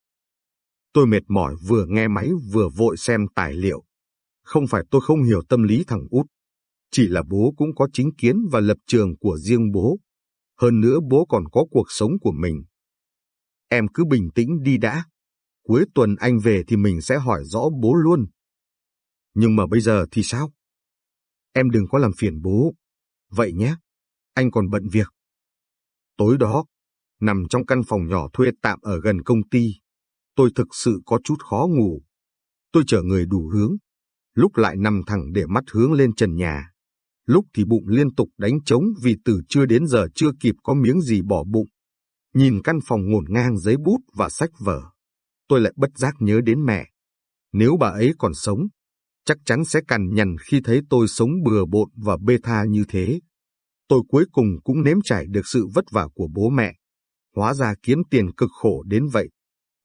Tôi mệt mỏi vừa nghe máy vừa vội xem tài liệu. Không phải tôi không hiểu tâm lý thằng út. Chỉ là bố cũng có chính kiến và lập trường của riêng bố. Hơn nữa bố còn có cuộc sống của mình. Em cứ bình tĩnh đi đã. Cuối tuần anh về thì mình sẽ hỏi rõ bố luôn. Nhưng mà bây giờ thì sao? Em đừng có làm phiền bố. Vậy nhé, anh còn bận việc. Tối đó, nằm trong căn phòng nhỏ thuê tạm ở gần công ty, tôi thực sự có chút khó ngủ. Tôi chở người đủ hướng, lúc lại nằm thẳng để mắt hướng lên trần nhà. Lúc thì bụng liên tục đánh trống vì từ trưa đến giờ chưa kịp có miếng gì bỏ bụng. Nhìn căn phòng ngổn ngang giấy bút và sách vở, tôi lại bất giác nhớ đến mẹ. Nếu bà ấy còn sống, chắc chắn sẽ cằn nhằn khi thấy tôi sống bừa bộn và bê tha như thế. Tôi cuối cùng cũng nếm trải được sự vất vả của bố mẹ. Hóa ra kiếm tiền cực khổ đến vậy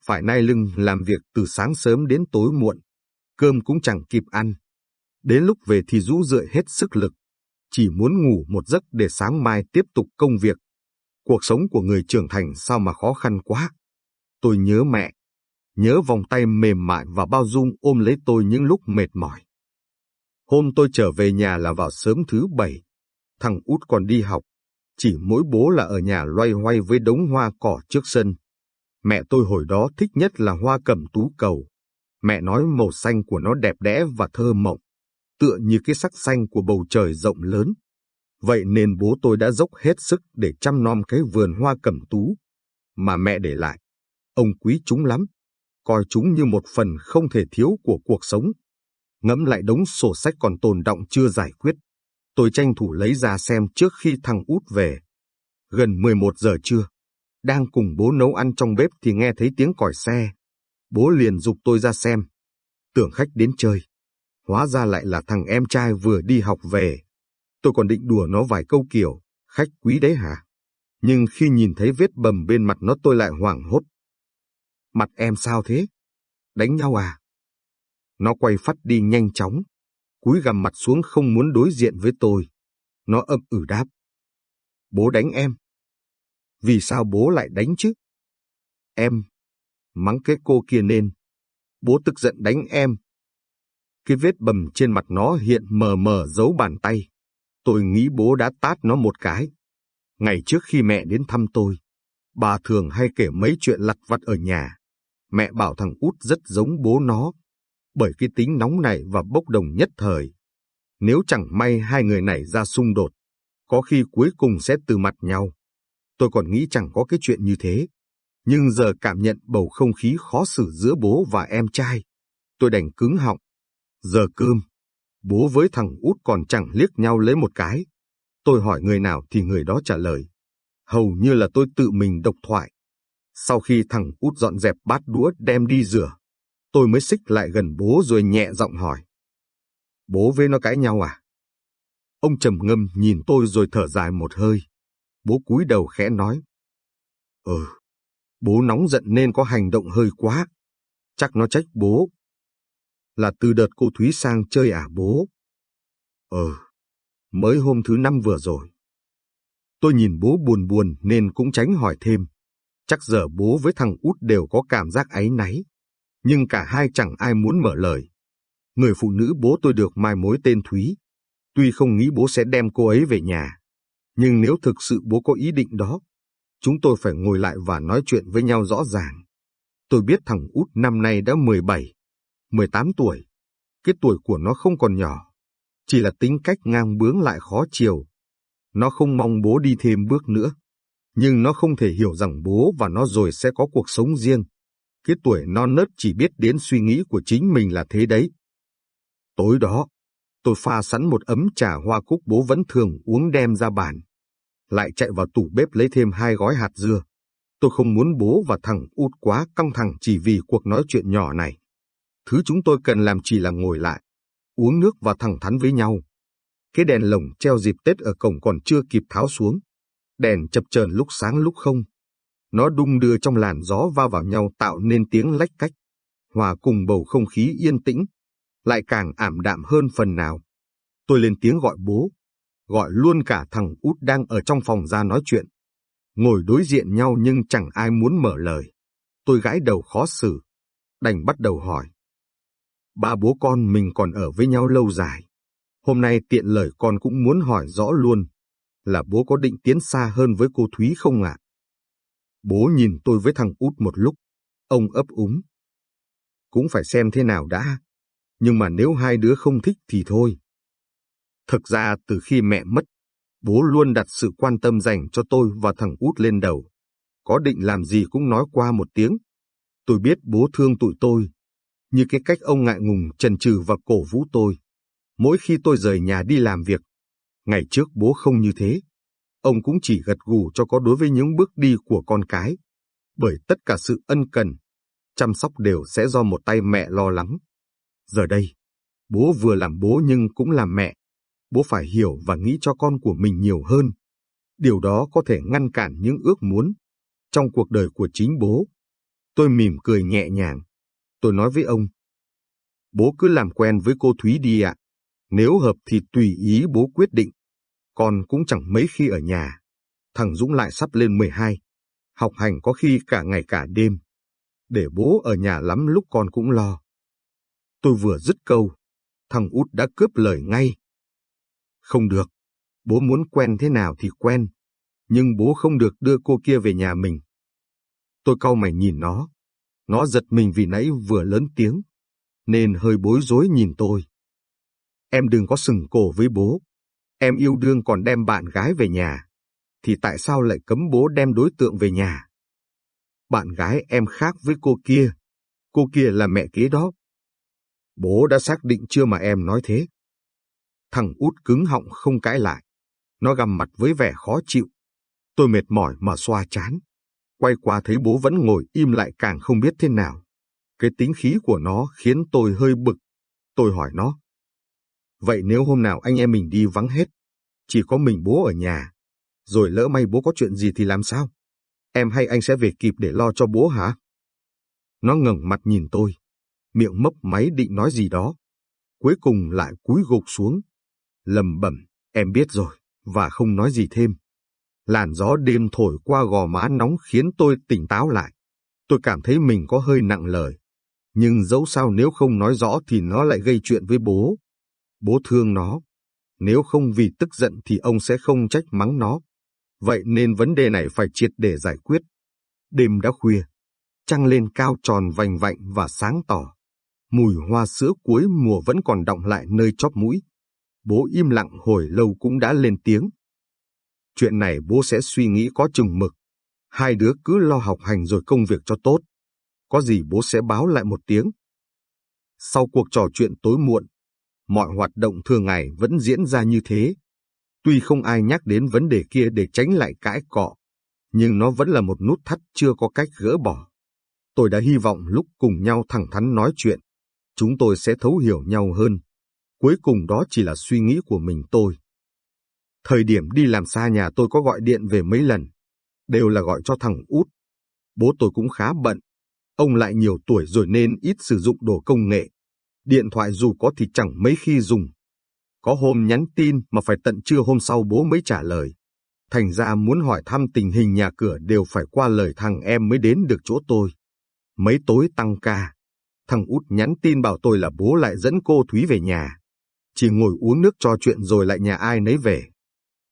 phải nai lưng làm việc từ sáng sớm đến tối muộn, cơm cũng chẳng kịp ăn. Đến lúc về thì rũ rượi hết sức lực, chỉ muốn ngủ một giấc để sáng mai tiếp tục công việc, Cuộc sống của người trưởng thành sao mà khó khăn quá. Tôi nhớ mẹ, nhớ vòng tay mềm mại và bao dung ôm lấy tôi những lúc mệt mỏi. Hôm tôi trở về nhà là vào sớm thứ bảy, thằng út còn đi học, chỉ mỗi bố là ở nhà loay hoay với đống hoa cỏ trước sân. Mẹ tôi hồi đó thích nhất là hoa cẩm tú cầu. Mẹ nói màu xanh của nó đẹp đẽ và thơ mộng, tựa như cái sắc xanh của bầu trời rộng lớn. Vậy nên bố tôi đã dốc hết sức để chăm nom cái vườn hoa cẩm tú mà mẹ để lại. Ông quý chúng lắm, coi chúng như một phần không thể thiếu của cuộc sống. Ngẫm lại đống sổ sách còn tồn động chưa giải quyết. Tôi tranh thủ lấy ra xem trước khi thằng út về. Gần 11 giờ trưa, đang cùng bố nấu ăn trong bếp thì nghe thấy tiếng còi xe. Bố liền dục tôi ra xem. Tưởng khách đến chơi. Hóa ra lại là thằng em trai vừa đi học về. Tôi còn định đùa nó vài câu kiểu, khách quý đấy hả? Nhưng khi nhìn thấy vết bầm bên mặt nó tôi lại hoảng hốt. Mặt em sao thế? Đánh nhau à? Nó quay phát đi nhanh chóng, cúi gằm mặt xuống không muốn đối diện với tôi. Nó ậm ừ đáp. Bố đánh em. Vì sao bố lại đánh chứ? Em, mắng cái cô kia nên. Bố tức giận đánh em. Cái vết bầm trên mặt nó hiện mờ mờ dấu bàn tay. Tôi nghĩ bố đã tát nó một cái. Ngày trước khi mẹ đến thăm tôi, bà thường hay kể mấy chuyện lặt vặt ở nhà. Mẹ bảo thằng út rất giống bố nó, bởi cái tính nóng này và bốc đồng nhất thời. Nếu chẳng may hai người này ra xung đột, có khi cuối cùng sẽ từ mặt nhau. Tôi còn nghĩ chẳng có cái chuyện như thế. Nhưng giờ cảm nhận bầu không khí khó xử giữa bố và em trai. Tôi đành cứng họng. Giờ cơm, bố với thằng út còn chẳng liếc nhau lấy một cái. Tôi hỏi người nào thì người đó trả lời. Hầu như là tôi tự mình độc thoại. Sau khi thằng út dọn dẹp bát đũa đem đi rửa, tôi mới xích lại gần bố rồi nhẹ giọng hỏi. Bố với nó cãi nhau à? Ông trầm ngâm nhìn tôi rồi thở dài một hơi. Bố cúi đầu khẽ nói. Ừ, bố nóng giận nên có hành động hơi quá. Chắc nó trách bố. Là từ đợt cô Thúy sang chơi à bố? Ừ, mới hôm thứ năm vừa rồi. Tôi nhìn bố buồn buồn nên cũng tránh hỏi thêm. Chắc giờ bố với thằng út đều có cảm giác áy náy. Nhưng cả hai chẳng ai muốn mở lời. Người phụ nữ bố tôi được mai mối tên Thúy. Tuy không nghĩ bố sẽ đem cô ấy về nhà. Nhưng nếu thực sự bố có ý định đó, chúng tôi phải ngồi lại và nói chuyện với nhau rõ ràng. Tôi biết thằng út năm nay đã 17, 18 tuổi. Cái tuổi của nó không còn nhỏ. Chỉ là tính cách ngang bướng lại khó chiều. Nó không mong bố đi thêm bước nữa. Nhưng nó không thể hiểu rằng bố và nó rồi sẽ có cuộc sống riêng. Cái tuổi non nớt chỉ biết đến suy nghĩ của chính mình là thế đấy. Tối đó, tôi pha sẵn một ấm trà hoa cúc bố vẫn thường uống đem ra bàn. Lại chạy vào tủ bếp lấy thêm hai gói hạt dưa. Tôi không muốn bố và thằng út quá căng thẳng chỉ vì cuộc nói chuyện nhỏ này. Thứ chúng tôi cần làm chỉ là ngồi lại, uống nước và thẳng thắn với nhau. Cái đèn lồng treo dịp Tết ở cổng còn chưa kịp tháo xuống. Đèn chập chờn lúc sáng lúc không. Nó đung đưa trong làn gió va vào nhau tạo nên tiếng lách cách. Hòa cùng bầu không khí yên tĩnh, lại càng ảm đạm hơn phần nào. Tôi lên tiếng gọi bố, gọi luôn cả thằng út đang ở trong phòng ra nói chuyện. Ngồi đối diện nhau nhưng chẳng ai muốn mở lời. Tôi gãi đầu khó xử, đành bắt đầu hỏi. Ba bố con mình còn ở với nhau lâu dài. Hôm nay tiện lời con cũng muốn hỏi rõ luôn, là bố có định tiến xa hơn với cô Thúy không ạ? Bố nhìn tôi với thằng út một lúc, ông ấp úng. Cũng phải xem thế nào đã, nhưng mà nếu hai đứa không thích thì thôi. Thực ra từ khi mẹ mất, bố luôn đặt sự quan tâm dành cho tôi và thằng út lên đầu. Có định làm gì cũng nói qua một tiếng. Tôi biết bố thương tụi tôi, như cái cách ông ngại ngùng trần trừ và cổ vũ tôi. Mỗi khi tôi rời nhà đi làm việc, ngày trước bố không như thế. Ông cũng chỉ gật gù cho có đối với những bước đi của con cái. Bởi tất cả sự ân cần, chăm sóc đều sẽ do một tay mẹ lo lắng. Giờ đây, bố vừa làm bố nhưng cũng làm mẹ. Bố phải hiểu và nghĩ cho con của mình nhiều hơn. Điều đó có thể ngăn cản những ước muốn trong cuộc đời của chính bố. Tôi mỉm cười nhẹ nhàng. Tôi nói với ông. Bố cứ làm quen với cô Thúy đi ạ. Nếu hợp thì tùy ý bố quyết định. Con cũng chẳng mấy khi ở nhà. thằng Dũng lại sắp lên 12. Học hành có khi cả ngày cả đêm. Để bố ở nhà lắm lúc con cũng lo. Tôi vừa dứt câu, thằng út đã cướp lời ngay. Không được, bố muốn quen thế nào thì quen, nhưng bố không được đưa cô kia về nhà mình. Tôi cau mày nhìn nó, nó giật mình vì nãy vừa lớn tiếng, nên hơi bối rối nhìn tôi. Em đừng có sừng cổ với bố, em yêu đương còn đem bạn gái về nhà, thì tại sao lại cấm bố đem đối tượng về nhà? Bạn gái em khác với cô kia, cô kia là mẹ kế đó. Bố đã xác định chưa mà em nói thế? Thằng út cứng họng không cãi lại. Nó gầm mặt với vẻ khó chịu. Tôi mệt mỏi mà xoa chán. Quay qua thấy bố vẫn ngồi im lại càng không biết thế nào. Cái tính khí của nó khiến tôi hơi bực. Tôi hỏi nó. Vậy nếu hôm nào anh em mình đi vắng hết, chỉ có mình bố ở nhà, rồi lỡ may bố có chuyện gì thì làm sao? Em hay anh sẽ về kịp để lo cho bố hả? Nó ngẩng mặt nhìn tôi, miệng mấp máy định nói gì đó. Cuối cùng lại cúi gục xuống, lầm bẩm, em biết rồi, và không nói gì thêm. Làn gió đêm thổi qua gò má nóng khiến tôi tỉnh táo lại. Tôi cảm thấy mình có hơi nặng lời. Nhưng dẫu sao nếu không nói rõ thì nó lại gây chuyện với bố. Bố thương nó. Nếu không vì tức giận thì ông sẽ không trách mắng nó. Vậy nên vấn đề này phải triệt để giải quyết. Đêm đã khuya. Trăng lên cao tròn vành vạnh và sáng tỏ. Mùi hoa sữa cuối mùa vẫn còn đọng lại nơi chóp mũi. Bố im lặng hồi lâu cũng đã lên tiếng. Chuyện này bố sẽ suy nghĩ có chừng mực. Hai đứa cứ lo học hành rồi công việc cho tốt. Có gì bố sẽ báo lại một tiếng. Sau cuộc trò chuyện tối muộn, mọi hoạt động thường ngày vẫn diễn ra như thế. Tuy không ai nhắc đến vấn đề kia để tránh lại cãi cọ, nhưng nó vẫn là một nút thắt chưa có cách gỡ bỏ. Tôi đã hy vọng lúc cùng nhau thẳng thắn nói chuyện, chúng tôi sẽ thấu hiểu nhau hơn. Cuối cùng đó chỉ là suy nghĩ của mình tôi. Thời điểm đi làm xa nhà tôi có gọi điện về mấy lần, đều là gọi cho thằng út. Bố tôi cũng khá bận, ông lại nhiều tuổi rồi nên ít sử dụng đồ công nghệ. Điện thoại dù có thì chẳng mấy khi dùng. Có hôm nhắn tin mà phải tận trưa hôm sau bố mới trả lời. Thành ra muốn hỏi thăm tình hình nhà cửa đều phải qua lời thằng em mới đến được chỗ tôi. Mấy tối tăng ca, thằng út nhắn tin bảo tôi là bố lại dẫn cô Thúy về nhà. Chỉ ngồi uống nước trò chuyện rồi lại nhà ai nấy về.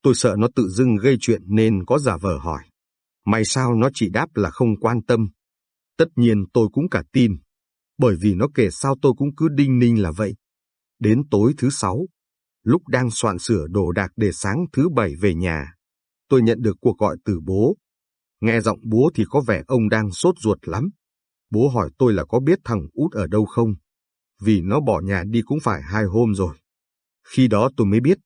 Tôi sợ nó tự dưng gây chuyện nên có giả vờ hỏi. Mày sao nó chỉ đáp là không quan tâm. Tất nhiên tôi cũng cả tin, bởi vì nó kể sao tôi cũng cứ đinh ninh là vậy. Đến tối thứ sáu, lúc đang soạn sửa đồ đạc để sáng thứ bảy về nhà, tôi nhận được cuộc gọi từ bố. Nghe giọng bố thì có vẻ ông đang sốt ruột lắm. Bố hỏi tôi là có biết thằng út ở đâu không? Vì nó bỏ nhà đi cũng phải hai hôm rồi. Khi đó tôi mới biết,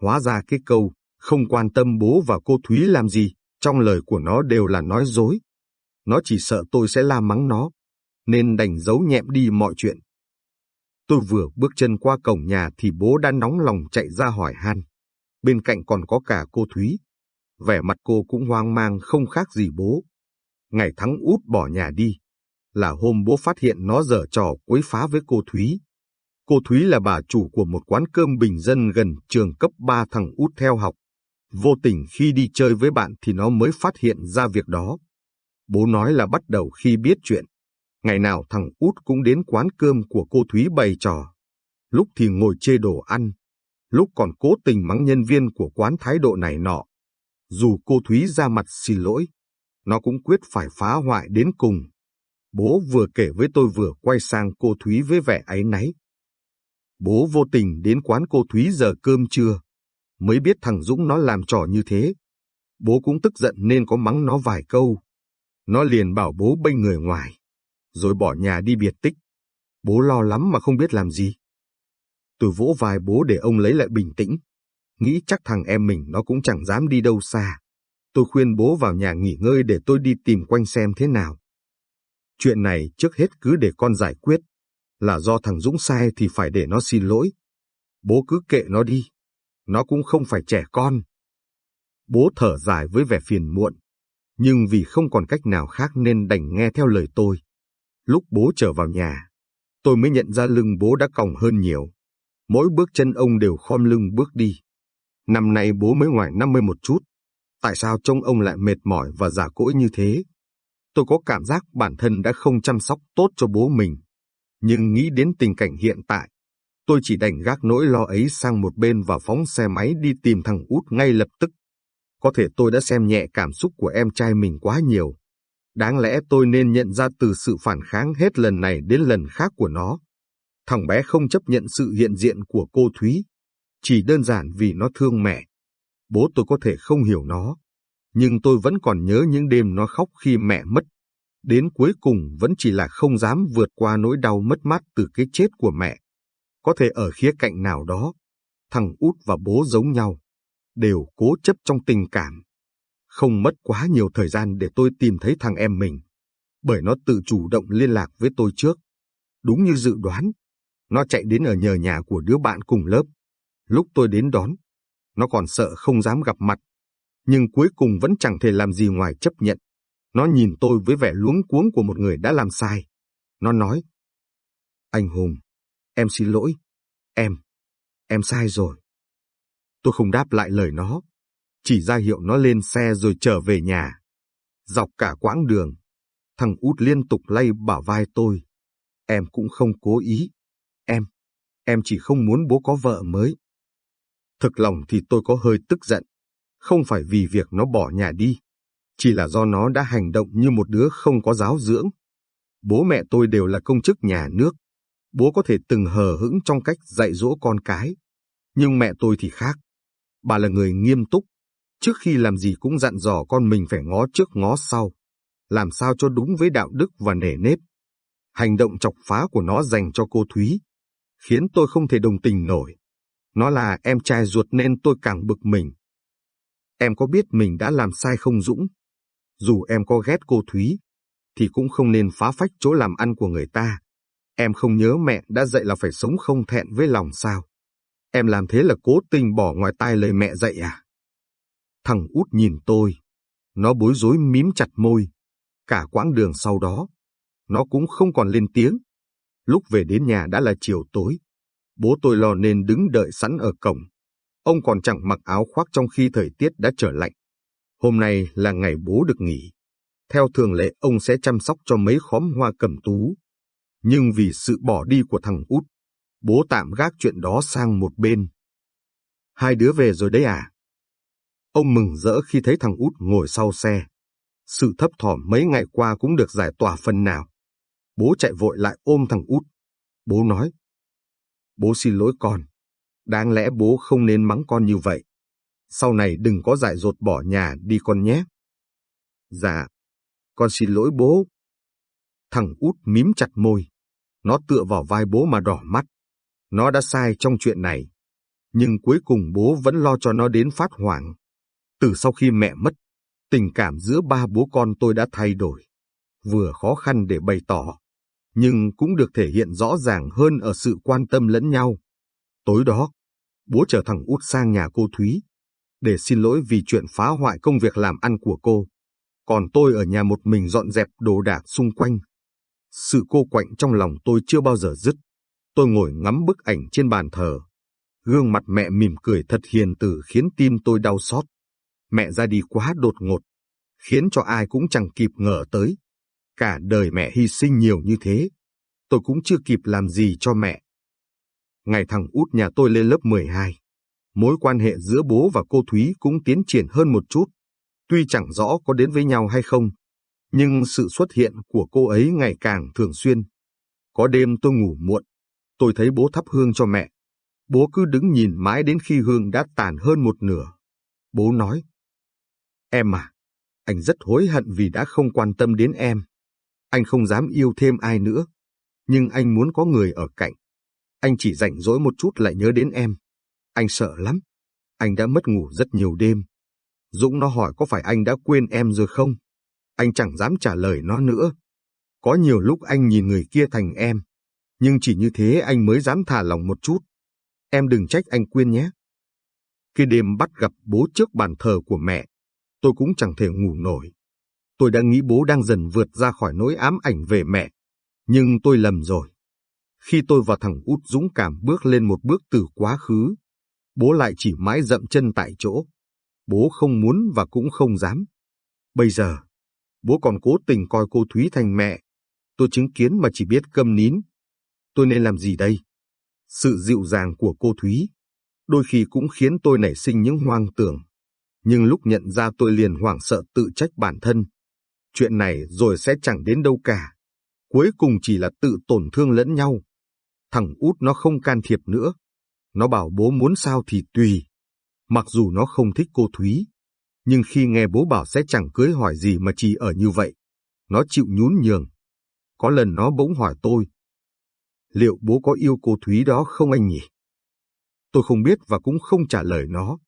hóa ra cái câu không quan tâm bố và cô Thúy làm gì, trong lời của nó đều là nói dối. Nó chỉ sợ tôi sẽ la mắng nó, nên đành giấu nhẹm đi mọi chuyện. Tôi vừa bước chân qua cổng nhà thì bố đã nóng lòng chạy ra hỏi han. Bên cạnh còn có cả cô Thúy. Vẻ mặt cô cũng hoang mang không khác gì bố. Ngày thắng út bỏ nhà đi, là hôm bố phát hiện nó dở trò quấy phá với cô Thúy. Cô Thúy là bà chủ của một quán cơm bình dân gần trường cấp 3 thằng út theo học. Vô tình khi đi chơi với bạn thì nó mới phát hiện ra việc đó. Bố nói là bắt đầu khi biết chuyện. Ngày nào thằng út cũng đến quán cơm của cô Thúy bày trò. Lúc thì ngồi chê đồ ăn, lúc còn cố tình mắng nhân viên của quán thái độ này nọ. Dù cô Thúy ra mặt xin lỗi, nó cũng quyết phải phá hoại đến cùng. Bố vừa kể với tôi vừa quay sang cô Thúy với vẻ áy náy. Bố vô tình đến quán cô Thúy giờ cơm trưa, mới biết thằng Dũng nó làm trò như thế. Bố cũng tức giận nên có mắng nó vài câu. Nó liền bảo bố bênh người ngoài, rồi bỏ nhà đi biệt tích. Bố lo lắm mà không biết làm gì. Tôi vỗ vai bố để ông lấy lại bình tĩnh. Nghĩ chắc thằng em mình nó cũng chẳng dám đi đâu xa. Tôi khuyên bố vào nhà nghỉ ngơi để tôi đi tìm quanh xem thế nào. Chuyện này trước hết cứ để con giải quyết. Là do thằng Dũng sai thì phải để nó xin lỗi. Bố cứ kệ nó đi. Nó cũng không phải trẻ con. Bố thở dài với vẻ phiền muộn. Nhưng vì không còn cách nào khác nên đành nghe theo lời tôi. Lúc bố trở vào nhà, tôi mới nhận ra lưng bố đã còng hơn nhiều. Mỗi bước chân ông đều khom lưng bước đi. Năm nay bố mới ngoài 50 một chút. Tại sao trông ông lại mệt mỏi và già cỗi như thế? Tôi có cảm giác bản thân đã không chăm sóc tốt cho bố mình. Nhưng nghĩ đến tình cảnh hiện tại, tôi chỉ đành gác nỗi lo ấy sang một bên và phóng xe máy đi tìm thằng út ngay lập tức. Có thể tôi đã xem nhẹ cảm xúc của em trai mình quá nhiều. Đáng lẽ tôi nên nhận ra từ sự phản kháng hết lần này đến lần khác của nó. Thằng bé không chấp nhận sự hiện diện của cô Thúy, chỉ đơn giản vì nó thương mẹ. Bố tôi có thể không hiểu nó, nhưng tôi vẫn còn nhớ những đêm nó khóc khi mẹ mất. Đến cuối cùng vẫn chỉ là không dám vượt qua nỗi đau mất mát từ cái chết của mẹ. Có thể ở khía cạnh nào đó, thằng út và bố giống nhau, đều cố chấp trong tình cảm. Không mất quá nhiều thời gian để tôi tìm thấy thằng em mình, bởi nó tự chủ động liên lạc với tôi trước. Đúng như dự đoán, nó chạy đến ở nhờ nhà của đứa bạn cùng lớp. Lúc tôi đến đón, nó còn sợ không dám gặp mặt, nhưng cuối cùng vẫn chẳng thể làm gì ngoài chấp nhận. Nó nhìn tôi với vẻ luống cuống của một người đã làm sai. Nó nói, Anh Hùng, em xin lỗi, em, em sai rồi. Tôi không đáp lại lời nó, chỉ ra hiệu nó lên xe rồi trở về nhà. Dọc cả quãng đường, thằng út liên tục lay bảo vai tôi. Em cũng không cố ý. Em, em chỉ không muốn bố có vợ mới. Thực lòng thì tôi có hơi tức giận, không phải vì việc nó bỏ nhà đi, chỉ là do nó đã hành động như một đứa không có giáo dưỡng. Bố mẹ tôi đều là công chức nhà nước, bố có thể từng hờ hững trong cách dạy dỗ con cái, nhưng mẹ tôi thì khác. Bà là người nghiêm túc, trước khi làm gì cũng dặn dò con mình phải ngó trước ngó sau, làm sao cho đúng với đạo đức và nể nếp. Hành động chọc phá của nó dành cho cô Thúy, khiến tôi không thể đồng tình nổi. Nó là em trai ruột nên tôi càng bực mình. Em có biết mình đã làm sai không Dũng? Dù em có ghét cô Thúy, thì cũng không nên phá phách chỗ làm ăn của người ta. Em không nhớ mẹ đã dạy là phải sống không thẹn với lòng sao? Em làm thế là cố tình bỏ ngoài tai lời mẹ dạy à? Thằng út nhìn tôi. Nó bối rối mím chặt môi. Cả quãng đường sau đó, nó cũng không còn lên tiếng. Lúc về đến nhà đã là chiều tối. Bố tôi lo nên đứng đợi sẵn ở cổng. Ông còn chẳng mặc áo khoác trong khi thời tiết đã trở lạnh. Hôm nay là ngày bố được nghỉ. Theo thường lệ ông sẽ chăm sóc cho mấy khóm hoa cẩm tú. Nhưng vì sự bỏ đi của thằng út, bố tạm gác chuyện đó sang một bên. Hai đứa về rồi đấy à? Ông mừng rỡ khi thấy thằng út ngồi sau xe. Sự thấp thỏm mấy ngày qua cũng được giải tỏa phần nào. Bố chạy vội lại ôm thằng út. Bố nói, Bố xin lỗi con. Đáng lẽ bố không nên mắng con như vậy. Sau này đừng có dại dột bỏ nhà đi con nhé. Dạ, con xin lỗi bố. Thằng út mím chặt môi. Nó tựa vào vai bố mà đỏ mắt. Nó đã sai trong chuyện này. Nhưng cuối cùng bố vẫn lo cho nó đến phát hoảng. Từ sau khi mẹ mất, tình cảm giữa ba bố con tôi đã thay đổi. Vừa khó khăn để bày tỏ, nhưng cũng được thể hiện rõ ràng hơn ở sự quan tâm lẫn nhau. Tối đó, bố chở thằng út sang nhà cô Thúy, để xin lỗi vì chuyện phá hoại công việc làm ăn của cô. Còn tôi ở nhà một mình dọn dẹp đồ đạc xung quanh. Sự cô quạnh trong lòng tôi chưa bao giờ dứt. Tôi ngồi ngắm bức ảnh trên bàn thờ. Gương mặt mẹ mỉm cười thật hiền từ khiến tim tôi đau xót. Mẹ ra đi quá đột ngột, khiến cho ai cũng chẳng kịp ngờ tới. Cả đời mẹ hy sinh nhiều như thế, tôi cũng chưa kịp làm gì cho mẹ. Ngày thằng út nhà tôi lên lớp 12, mối quan hệ giữa bố và cô Thúy cũng tiến triển hơn một chút. Tuy chẳng rõ có đến với nhau hay không, nhưng sự xuất hiện của cô ấy ngày càng thường xuyên. Có đêm tôi ngủ muộn, tôi thấy bố thắp hương cho mẹ. Bố cứ đứng nhìn mãi đến khi hương đã tàn hơn một nửa. Bố nói, Em à, anh rất hối hận vì đã không quan tâm đến em. Anh không dám yêu thêm ai nữa, nhưng anh muốn có người ở cạnh. Anh chỉ rảnh rỗi một chút lại nhớ đến em. Anh sợ lắm. Anh đã mất ngủ rất nhiều đêm. Dũng nó hỏi có phải anh đã quên em rồi không? Anh chẳng dám trả lời nó nữa. Có nhiều lúc anh nhìn người kia thành em, nhưng chỉ như thế anh mới dám thả lòng một chút. Em đừng trách anh quên nhé. Khi đêm bắt gặp bố trước bàn thờ của mẹ, tôi cũng chẳng thể ngủ nổi. Tôi đã nghĩ bố đang dần vượt ra khỏi nỗi ám ảnh về mẹ. Nhưng tôi lầm rồi. Khi tôi và thằng út dũng cảm bước lên một bước từ quá khứ, bố lại chỉ mãi dậm chân tại chỗ. Bố không muốn và cũng không dám. Bây giờ, bố còn cố tình coi cô Thúy thành mẹ. Tôi chứng kiến mà chỉ biết câm nín. Tôi nên làm gì đây? Sự dịu dàng của cô Thúy đôi khi cũng khiến tôi nảy sinh những hoang tưởng. Nhưng lúc nhận ra tôi liền hoảng sợ tự trách bản thân. Chuyện này rồi sẽ chẳng đến đâu cả. Cuối cùng chỉ là tự tổn thương lẫn nhau. Thằng út nó không can thiệp nữa. Nó bảo bố muốn sao thì tùy. Mặc dù nó không thích cô Thúy. Nhưng khi nghe bố bảo sẽ chẳng cưới hỏi gì mà chỉ ở như vậy. Nó chịu nhún nhường. Có lần nó bỗng hỏi tôi. Liệu bố có yêu cô Thúy đó không anh nhỉ? Tôi không biết và cũng không trả lời nó,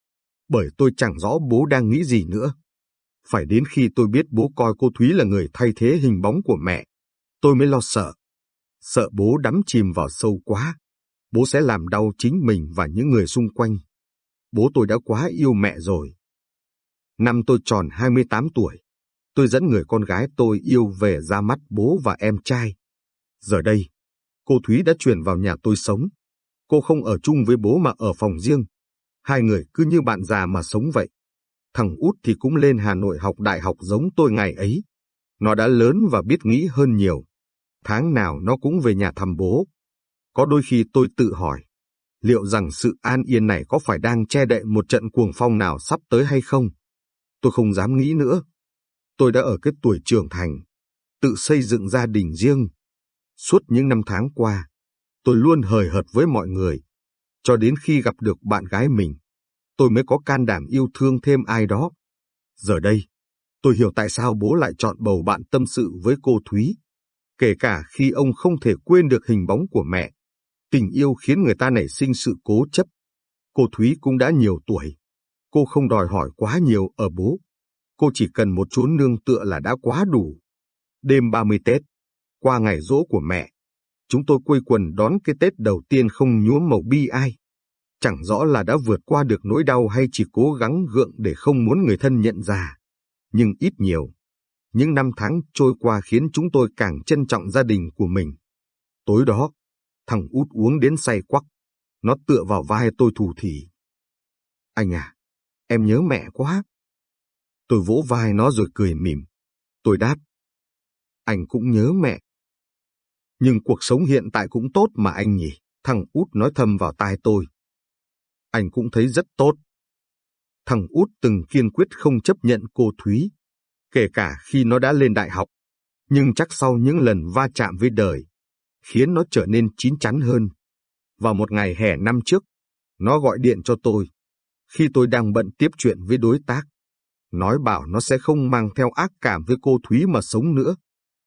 bởi tôi chẳng rõ bố đang nghĩ gì nữa. Phải đến khi tôi biết bố coi cô Thúy là người thay thế hình bóng của mẹ, tôi mới lo sợ. Sợ bố đắm chìm vào sâu quá, bố sẽ làm đau chính mình và những người xung quanh. Bố tôi đã quá yêu mẹ rồi. Năm tôi tròn 28 tuổi, tôi dẫn người con gái tôi yêu về ra mắt bố và em trai. Giờ đây, cô Thúy đã chuyển vào nhà tôi sống. Cô không ở chung với bố mà ở phòng riêng. Hai người cứ như bạn già mà sống vậy. Thằng út thì cũng lên Hà Nội học đại học giống tôi ngày ấy. Nó đã lớn và biết nghĩ hơn nhiều. Tháng nào nó cũng về nhà thăm bố. Có đôi khi tôi tự hỏi, liệu rằng sự an yên này có phải đang che đậy một trận cuồng phong nào sắp tới hay không? Tôi không dám nghĩ nữa. Tôi đã ở cái tuổi trưởng thành, tự xây dựng gia đình riêng. Suốt những năm tháng qua, tôi luôn hời hợt với mọi người. Cho đến khi gặp được bạn gái mình, tôi mới có can đảm yêu thương thêm ai đó. Giờ đây, tôi hiểu tại sao bố lại chọn bầu bạn tâm sự với cô Thúy. Kể cả khi ông không thể quên được hình bóng của mẹ, tình yêu khiến người ta nảy sinh sự cố chấp. Cô Thúy cũng đã nhiều tuổi. Cô không đòi hỏi quá nhiều ở bố. Cô chỉ cần một chốn nương tựa là đã quá đủ. Đêm 30 Tết, qua ngày rỗ của mẹ, chúng tôi quây quần đón cái Tết đầu tiên không nhuốm màu bi ai. Chẳng rõ là đã vượt qua được nỗi đau hay chỉ cố gắng gượng để không muốn người thân nhận ra. Nhưng ít nhiều, những năm tháng trôi qua khiến chúng tôi càng trân trọng gia đình của mình. Tối đó, thằng út uống đến say quắc. Nó tựa vào vai tôi thủ thỉ. Anh à, em nhớ mẹ quá. Tôi vỗ vai nó rồi cười mỉm. Tôi đáp. Anh cũng nhớ mẹ. Nhưng cuộc sống hiện tại cũng tốt mà anh nhỉ, thằng út nói thầm vào tai tôi. Anh cũng thấy rất tốt. Thằng út từng kiên quyết không chấp nhận cô Thúy, kể cả khi nó đã lên đại học. Nhưng chắc sau những lần va chạm với đời, khiến nó trở nên chín chắn hơn. Vào một ngày hè năm trước, nó gọi điện cho tôi, khi tôi đang bận tiếp chuyện với đối tác. Nói bảo nó sẽ không mang theo ác cảm với cô Thúy mà sống nữa.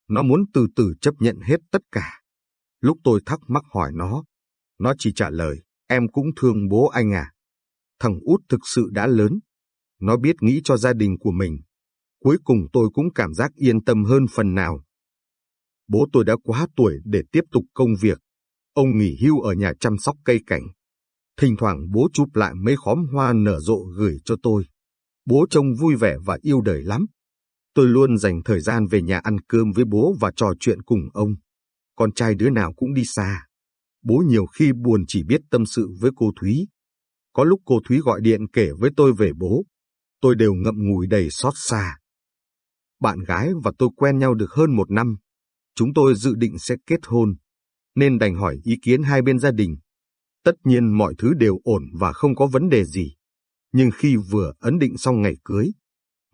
Nó muốn từ từ chấp nhận hết tất cả. Lúc tôi thắc mắc hỏi nó, nó chỉ trả lời, em cũng thương bố anh à. Thằng út thực sự đã lớn. Nó biết nghĩ cho gia đình của mình. Cuối cùng tôi cũng cảm giác yên tâm hơn phần nào. Bố tôi đã quá tuổi để tiếp tục công việc. Ông nghỉ hưu ở nhà chăm sóc cây cảnh. Thỉnh thoảng bố chụp lại mấy khóm hoa nở rộ gửi cho tôi. Bố trông vui vẻ và yêu đời lắm. Tôi luôn dành thời gian về nhà ăn cơm với bố và trò chuyện cùng ông. Con trai đứa nào cũng đi xa. Bố nhiều khi buồn chỉ biết tâm sự với cô Thúy. Có lúc cô Thúy gọi điện kể với tôi về bố. Tôi đều ngậm ngùi đầy xót xa. Bạn gái và tôi quen nhau được hơn một năm. Chúng tôi dự định sẽ kết hôn, nên đành hỏi ý kiến hai bên gia đình. Tất nhiên mọi thứ đều ổn và không có vấn đề gì. Nhưng khi vừa ấn định xong ngày cưới,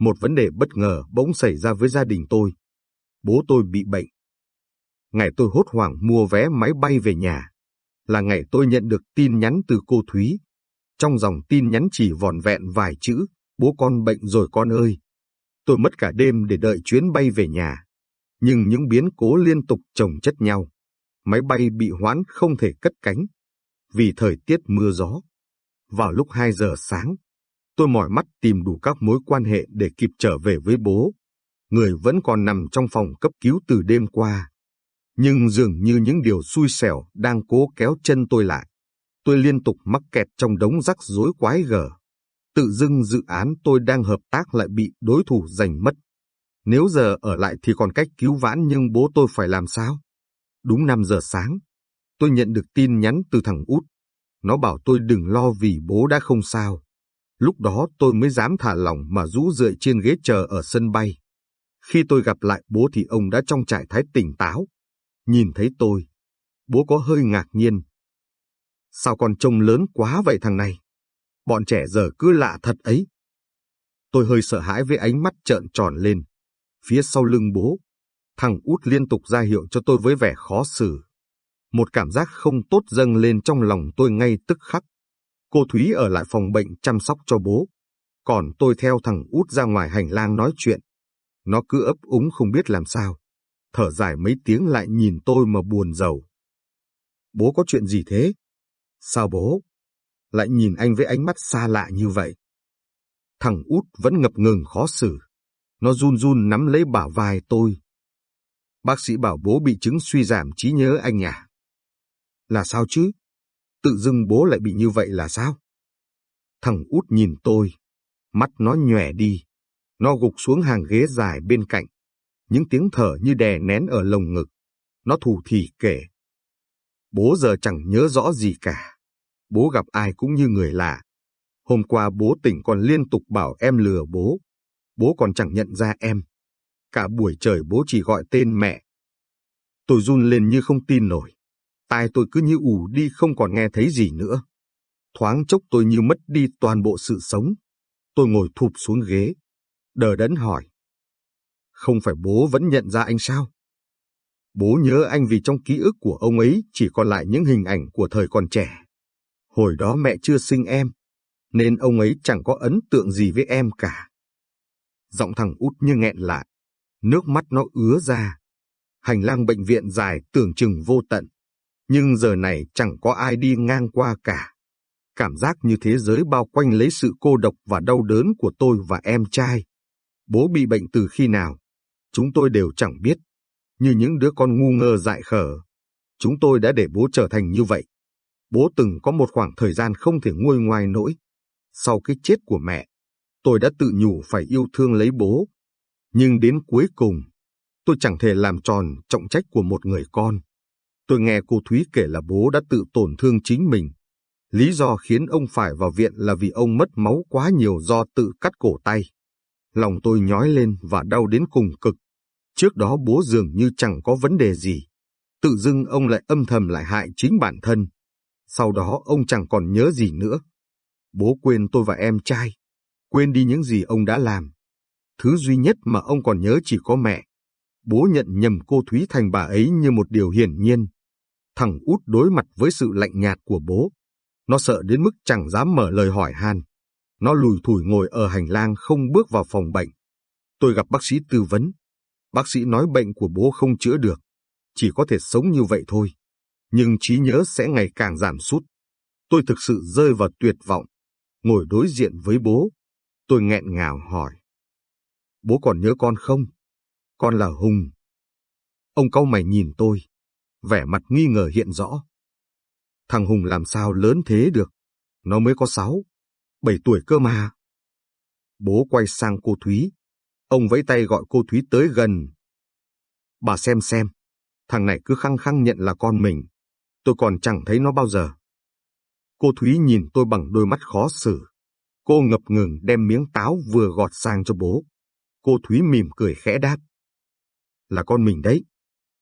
một vấn đề bất ngờ bỗng xảy ra với gia đình tôi. Bố tôi bị bệnh. Ngày tôi hốt hoảng mua vé máy bay về nhà, là ngày tôi nhận được tin nhắn từ cô Thúy. Trong dòng tin nhắn chỉ vòn vẹn vài chữ, bố con bệnh rồi con ơi. Tôi mất cả đêm để đợi chuyến bay về nhà. Nhưng những biến cố liên tục chồng chất nhau. Máy bay bị hoãn không thể cất cánh. Vì thời tiết mưa gió. Vào lúc 2 giờ sáng, Tôi mỏi mắt tìm đủ các mối quan hệ để kịp trở về với bố. Người vẫn còn nằm trong phòng cấp cứu từ đêm qua. Nhưng dường như những điều xui xẻo đang cố kéo chân tôi lại. Tôi liên tục mắc kẹt trong đống rắc rối quái gở. Tự dưng dự án tôi đang hợp tác lại bị đối thủ giành mất. Nếu giờ ở lại thì còn cách cứu vãn nhưng bố tôi phải làm sao? Đúng 5 giờ sáng, tôi nhận được tin nhắn từ thằng út. Nó bảo tôi đừng lo vì bố đã không sao. Lúc đó tôi mới dám thả lỏng mà rũ rượi trên ghế chờ ở sân bay. Khi tôi gặp lại bố thì ông đã trong trạng thái tỉnh táo. Nhìn thấy tôi, bố có hơi ngạc nhiên. Sao con trông lớn quá vậy thằng này? Bọn trẻ giờ cứ lạ thật ấy. Tôi hơi sợ hãi với ánh mắt trợn tròn lên. Phía sau lưng bố, thằng út liên tục ra hiệu cho tôi với vẻ khó xử. Một cảm giác không tốt dâng lên trong lòng tôi ngay tức khắc. Cô Thúy ở lại phòng bệnh chăm sóc cho bố. Còn tôi theo thằng út ra ngoài hành lang nói chuyện. Nó cứ ấp úng không biết làm sao. Thở dài mấy tiếng lại nhìn tôi mà buồn rầu. Bố có chuyện gì thế? Sao bố? Lại nhìn anh với ánh mắt xa lạ như vậy. Thằng út vẫn ngập ngừng khó xử. Nó run run nắm lấy bả vai tôi. Bác sĩ bảo bố bị chứng suy giảm trí nhớ anh à? Là sao chứ? Tự dưng bố lại bị như vậy là sao? Thằng út nhìn tôi, mắt nó nhòe đi. Nó gục xuống hàng ghế dài bên cạnh. Những tiếng thở như đè nén ở lồng ngực. Nó thủ thì kể. Bố giờ chẳng nhớ rõ gì cả. Bố gặp ai cũng như người lạ. Hôm qua bố tỉnh còn liên tục bảo em lừa bố. Bố còn chẳng nhận ra em. Cả buổi trời bố chỉ gọi tên mẹ. Tôi run lên như không tin nổi. Tai tôi cứ như ù đi không còn nghe thấy gì nữa. Thoáng chốc tôi như mất đi toàn bộ sự sống. Tôi ngồi thụp xuống ghế. Đờ đẫn hỏi. Không phải bố vẫn nhận ra anh sao? Bố nhớ anh vì trong ký ức của ông ấy chỉ còn lại những hình ảnh của thời còn trẻ. Hồi đó mẹ chưa sinh em, nên ông ấy chẳng có ấn tượng gì với em cả. Giọng thằng út như nghẹn lại, nước mắt nó ứa ra. Hành lang bệnh viện dài tưởng chừng vô tận, nhưng giờ này chẳng có ai đi ngang qua cả. Cảm giác như thế giới bao quanh lấy sự cô độc và đau đớn của tôi và em trai. Bố bị bệnh từ khi nào? Chúng tôi đều chẳng biết. Như những đứa con ngu ngơ dại khờ. Chúng tôi đã để bố trở thành như vậy. Bố từng có một khoảng thời gian không thể nguôi ngoai nỗi. Sau cái chết của mẹ, tôi đã tự nhủ phải yêu thương lấy bố. Nhưng đến cuối cùng, tôi chẳng thể làm tròn trọng trách của một người con. Tôi nghe cô Thúy kể là bố đã tự tổn thương chính mình. Lý do khiến ông phải vào viện là vì ông mất máu quá nhiều do tự cắt cổ tay. Lòng tôi nhói lên và đau đến cùng cực. Trước đó bố dường như chẳng có vấn đề gì. Tự dưng ông lại âm thầm lại hại chính bản thân. Sau đó ông chẳng còn nhớ gì nữa. Bố quên tôi và em trai. Quên đi những gì ông đã làm. Thứ duy nhất mà ông còn nhớ chỉ có mẹ. Bố nhận nhầm cô Thúy thành bà ấy như một điều hiển nhiên. Thằng út đối mặt với sự lạnh nhạt của bố. Nó sợ đến mức chẳng dám mở lời hỏi han. Nó lùi thủi ngồi ở hành lang không bước vào phòng bệnh. Tôi gặp bác sĩ tư vấn. Bác sĩ nói bệnh của bố không chữa được. Chỉ có thể sống như vậy thôi. Nhưng trí nhớ sẽ ngày càng giảm sút. Tôi thực sự rơi vào tuyệt vọng. Ngồi đối diện với bố. Tôi nghẹn ngào hỏi. Bố còn nhớ con không? Con là Hùng. Ông cau mày nhìn tôi. Vẻ mặt nghi ngờ hiện rõ. Thằng Hùng làm sao lớn thế được? Nó mới có sáu, bảy tuổi cơ mà. Bố quay sang cô Thúy. Ông vẫy tay gọi cô Thúy tới gần. Bà xem xem, thằng này cứ khăng khăng nhận là con mình. Tôi còn chẳng thấy nó bao giờ. Cô Thúy nhìn tôi bằng đôi mắt khó xử. Cô ngập ngừng đem miếng táo vừa gọt sang cho bố. Cô Thúy mỉm cười khẽ đáp. Là con mình đấy.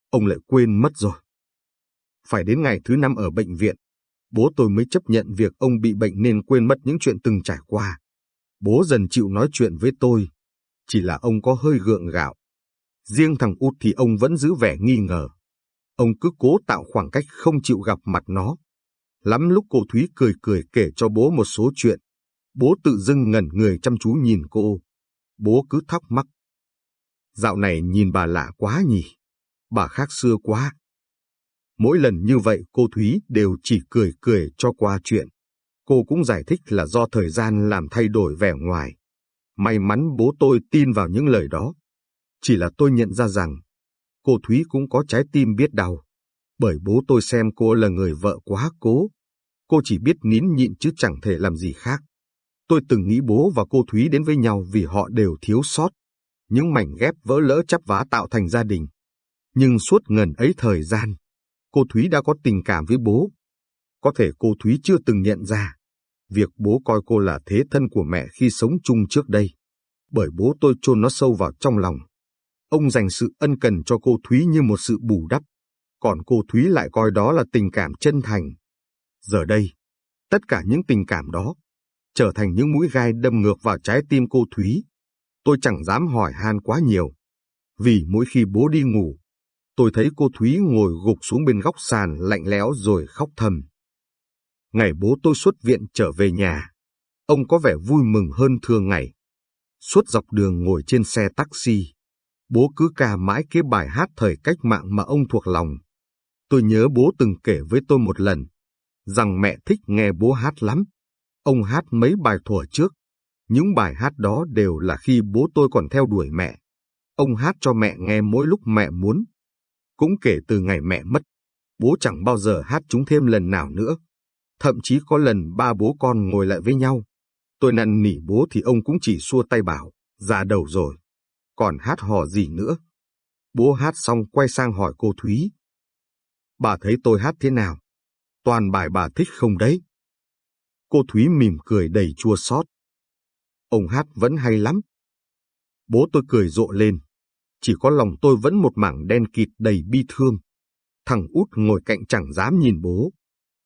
Ông lại quên mất rồi. Phải đến ngày thứ năm ở bệnh viện, bố tôi mới chấp nhận việc ông bị bệnh nên quên mất những chuyện từng trải qua. Bố dần chịu nói chuyện với tôi, chỉ là ông có hơi gượng gạo. Riêng thằng út thì ông vẫn giữ vẻ nghi ngờ. Ông cứ cố tạo khoảng cách không chịu gặp mặt nó. Lắm lúc cô Thúy cười cười kể cho bố một số chuyện. Bố tự dưng ngẩn người chăm chú nhìn cô. Bố cứ thắc mắc. Dạo này nhìn bà lạ quá nhỉ. Bà khác xưa quá. Mỗi lần như vậy cô Thúy đều chỉ cười cười cho qua chuyện. Cô cũng giải thích là do thời gian làm thay đổi vẻ ngoài. May mắn bố tôi tin vào những lời đó. Chỉ là tôi nhận ra rằng, cô Thúy cũng có trái tim biết đau. Bởi bố tôi xem cô là người vợ quá cố. Cô chỉ biết nín nhịn chứ chẳng thể làm gì khác. Tôi từng nghĩ bố và cô Thúy đến với nhau vì họ đều thiếu sót. Những mảnh ghép vỡ lỡ chắp vá tạo thành gia đình. Nhưng suốt ngần ấy thời gian, cô Thúy đã có tình cảm với bố. Có thể cô Thúy chưa từng nhận ra, Việc bố coi cô là thế thân của mẹ khi sống chung trước đây, bởi bố tôi chôn nó sâu vào trong lòng. Ông dành sự ân cần cho cô Thúy như một sự bù đắp, còn cô Thúy lại coi đó là tình cảm chân thành. Giờ đây, tất cả những tình cảm đó trở thành những mũi gai đâm ngược vào trái tim cô Thúy. Tôi chẳng dám hỏi han quá nhiều, vì mỗi khi bố đi ngủ, tôi thấy cô Thúy ngồi gục xuống bên góc sàn lạnh lẽo rồi khóc thầm. Ngày bố tôi xuất viện trở về nhà, ông có vẻ vui mừng hơn thường ngày. Suốt dọc đường ngồi trên xe taxi, bố cứ ca mãi cái bài hát thời cách mạng mà ông thuộc lòng. Tôi nhớ bố từng kể với tôi một lần, rằng mẹ thích nghe bố hát lắm. Ông hát mấy bài thuở trước, những bài hát đó đều là khi bố tôi còn theo đuổi mẹ. Ông hát cho mẹ nghe mỗi lúc mẹ muốn. Cũng kể từ ngày mẹ mất, bố chẳng bao giờ hát chúng thêm lần nào nữa. Thậm chí có lần ba bố con ngồi lại với nhau. Tôi năn nỉ bố thì ông cũng chỉ xua tay bảo, già đầu rồi. Còn hát hò gì nữa? Bố hát xong quay sang hỏi cô Thúy. Bà thấy tôi hát thế nào? Toàn bài bà thích không đấy? Cô Thúy mỉm cười đầy chua xót. Ông hát vẫn hay lắm. Bố tôi cười rộ lên. Chỉ có lòng tôi vẫn một mảng đen kịt đầy bi thương. Thằng út ngồi cạnh chẳng dám nhìn bố.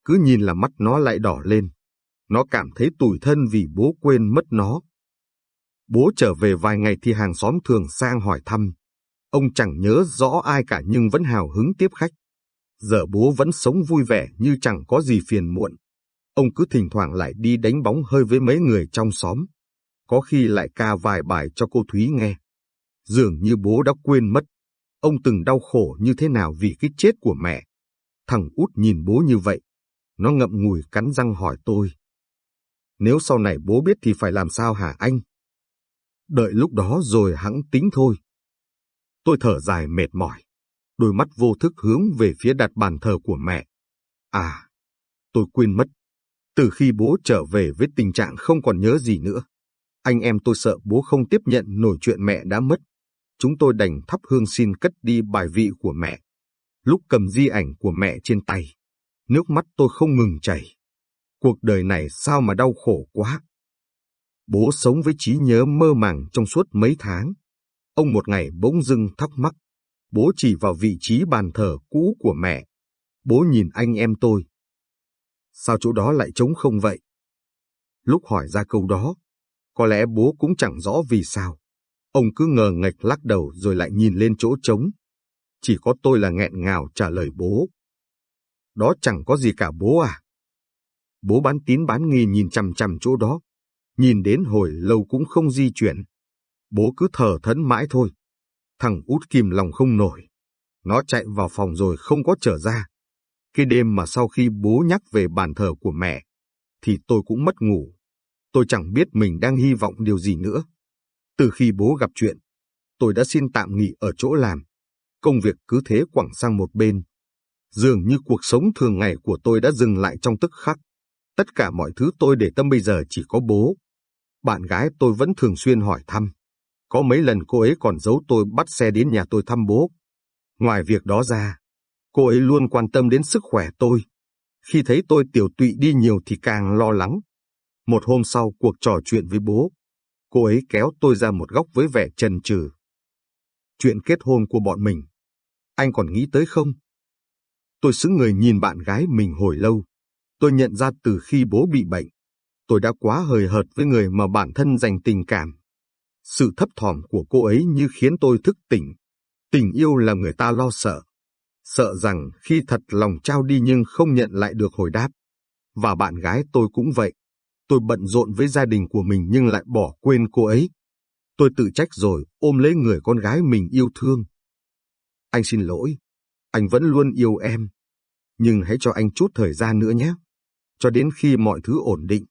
Cứ nhìn là mắt nó lại đỏ lên. Nó cảm thấy tủi thân vì bố quên mất nó. Bố trở về vài ngày thì hàng xóm thường sang hỏi thăm. Ông chẳng nhớ rõ ai cả nhưng vẫn hào hứng tiếp khách. Giờ bố vẫn sống vui vẻ như chẳng có gì phiền muộn. Ông cứ thỉnh thoảng lại đi đánh bóng hơi với mấy người trong xóm. Có khi lại ca vài bài cho cô Thúy nghe. Dường như bố đã quên mất. Ông từng đau khổ như thế nào vì cái chết của mẹ. Thằng út nhìn bố như vậy. Nó ngậm ngùi cắn răng hỏi tôi. Nếu sau này bố biết thì phải làm sao hả anh? Đợi lúc đó rồi hãng tính thôi. Tôi thở dài mệt mỏi. Đôi mắt vô thức hướng về phía đặt bàn thờ của mẹ. À, tôi quên mất. Từ khi bố trở về với tình trạng không còn nhớ gì nữa, anh em tôi sợ bố không tiếp nhận nổi chuyện mẹ đã mất. Chúng tôi đành thắp hương xin cất đi bài vị của mẹ. Lúc cầm di ảnh của mẹ trên tay, nước mắt tôi không ngừng chảy. Cuộc đời này sao mà đau khổ quá. Bố sống với trí nhớ mơ màng trong suốt mấy tháng. Ông một ngày bỗng dưng thắc mắc. Bố chỉ vào vị trí bàn thờ cũ của mẹ. Bố nhìn anh em tôi. Sao chỗ đó lại trống không vậy? Lúc hỏi ra câu đó, có lẽ bố cũng chẳng rõ vì sao. Ông cứ ngờ ngạch lắc đầu rồi lại nhìn lên chỗ trống. Chỉ có tôi là nghẹn ngào trả lời bố. Đó chẳng có gì cả bố à. Bố bán tín bán nghi nhìn chằm chằm chỗ đó. Nhìn đến hồi lâu cũng không di chuyển. Bố cứ thở thẫn mãi thôi. Thằng út kìm lòng không nổi. Nó chạy vào phòng rồi không có trở ra. Cái đêm mà sau khi bố nhắc về bàn thờ của mẹ, thì tôi cũng mất ngủ. Tôi chẳng biết mình đang hy vọng điều gì nữa. Từ khi bố gặp chuyện, tôi đã xin tạm nghỉ ở chỗ làm. Công việc cứ thế quẳng sang một bên. Dường như cuộc sống thường ngày của tôi đã dừng lại trong tức khắc. Tất cả mọi thứ tôi để tâm bây giờ chỉ có bố. Bạn gái tôi vẫn thường xuyên hỏi thăm. Có mấy lần cô ấy còn giấu tôi bắt xe đến nhà tôi thăm bố. Ngoài việc đó ra, cô ấy luôn quan tâm đến sức khỏe tôi. Khi thấy tôi tiểu tụy đi nhiều thì càng lo lắng. Một hôm sau cuộc trò chuyện với bố, cô ấy kéo tôi ra một góc với vẻ trần trừ. Chuyện kết hôn của bọn mình, anh còn nghĩ tới không? Tôi xứng người nhìn bạn gái mình hồi lâu. Tôi nhận ra từ khi bố bị bệnh, tôi đã quá hời hợt với người mà bản thân dành tình cảm. Sự thấp thỏm của cô ấy như khiến tôi thức tỉnh. Tình yêu là người ta lo sợ. Sợ rằng khi thật lòng trao đi nhưng không nhận lại được hồi đáp. Và bạn gái tôi cũng vậy. Tôi bận rộn với gia đình của mình nhưng lại bỏ quên cô ấy. Tôi tự trách rồi ôm lấy người con gái mình yêu thương. Anh xin lỗi, anh vẫn luôn yêu em. Nhưng hãy cho anh chút thời gian nữa nhé, cho đến khi mọi thứ ổn định.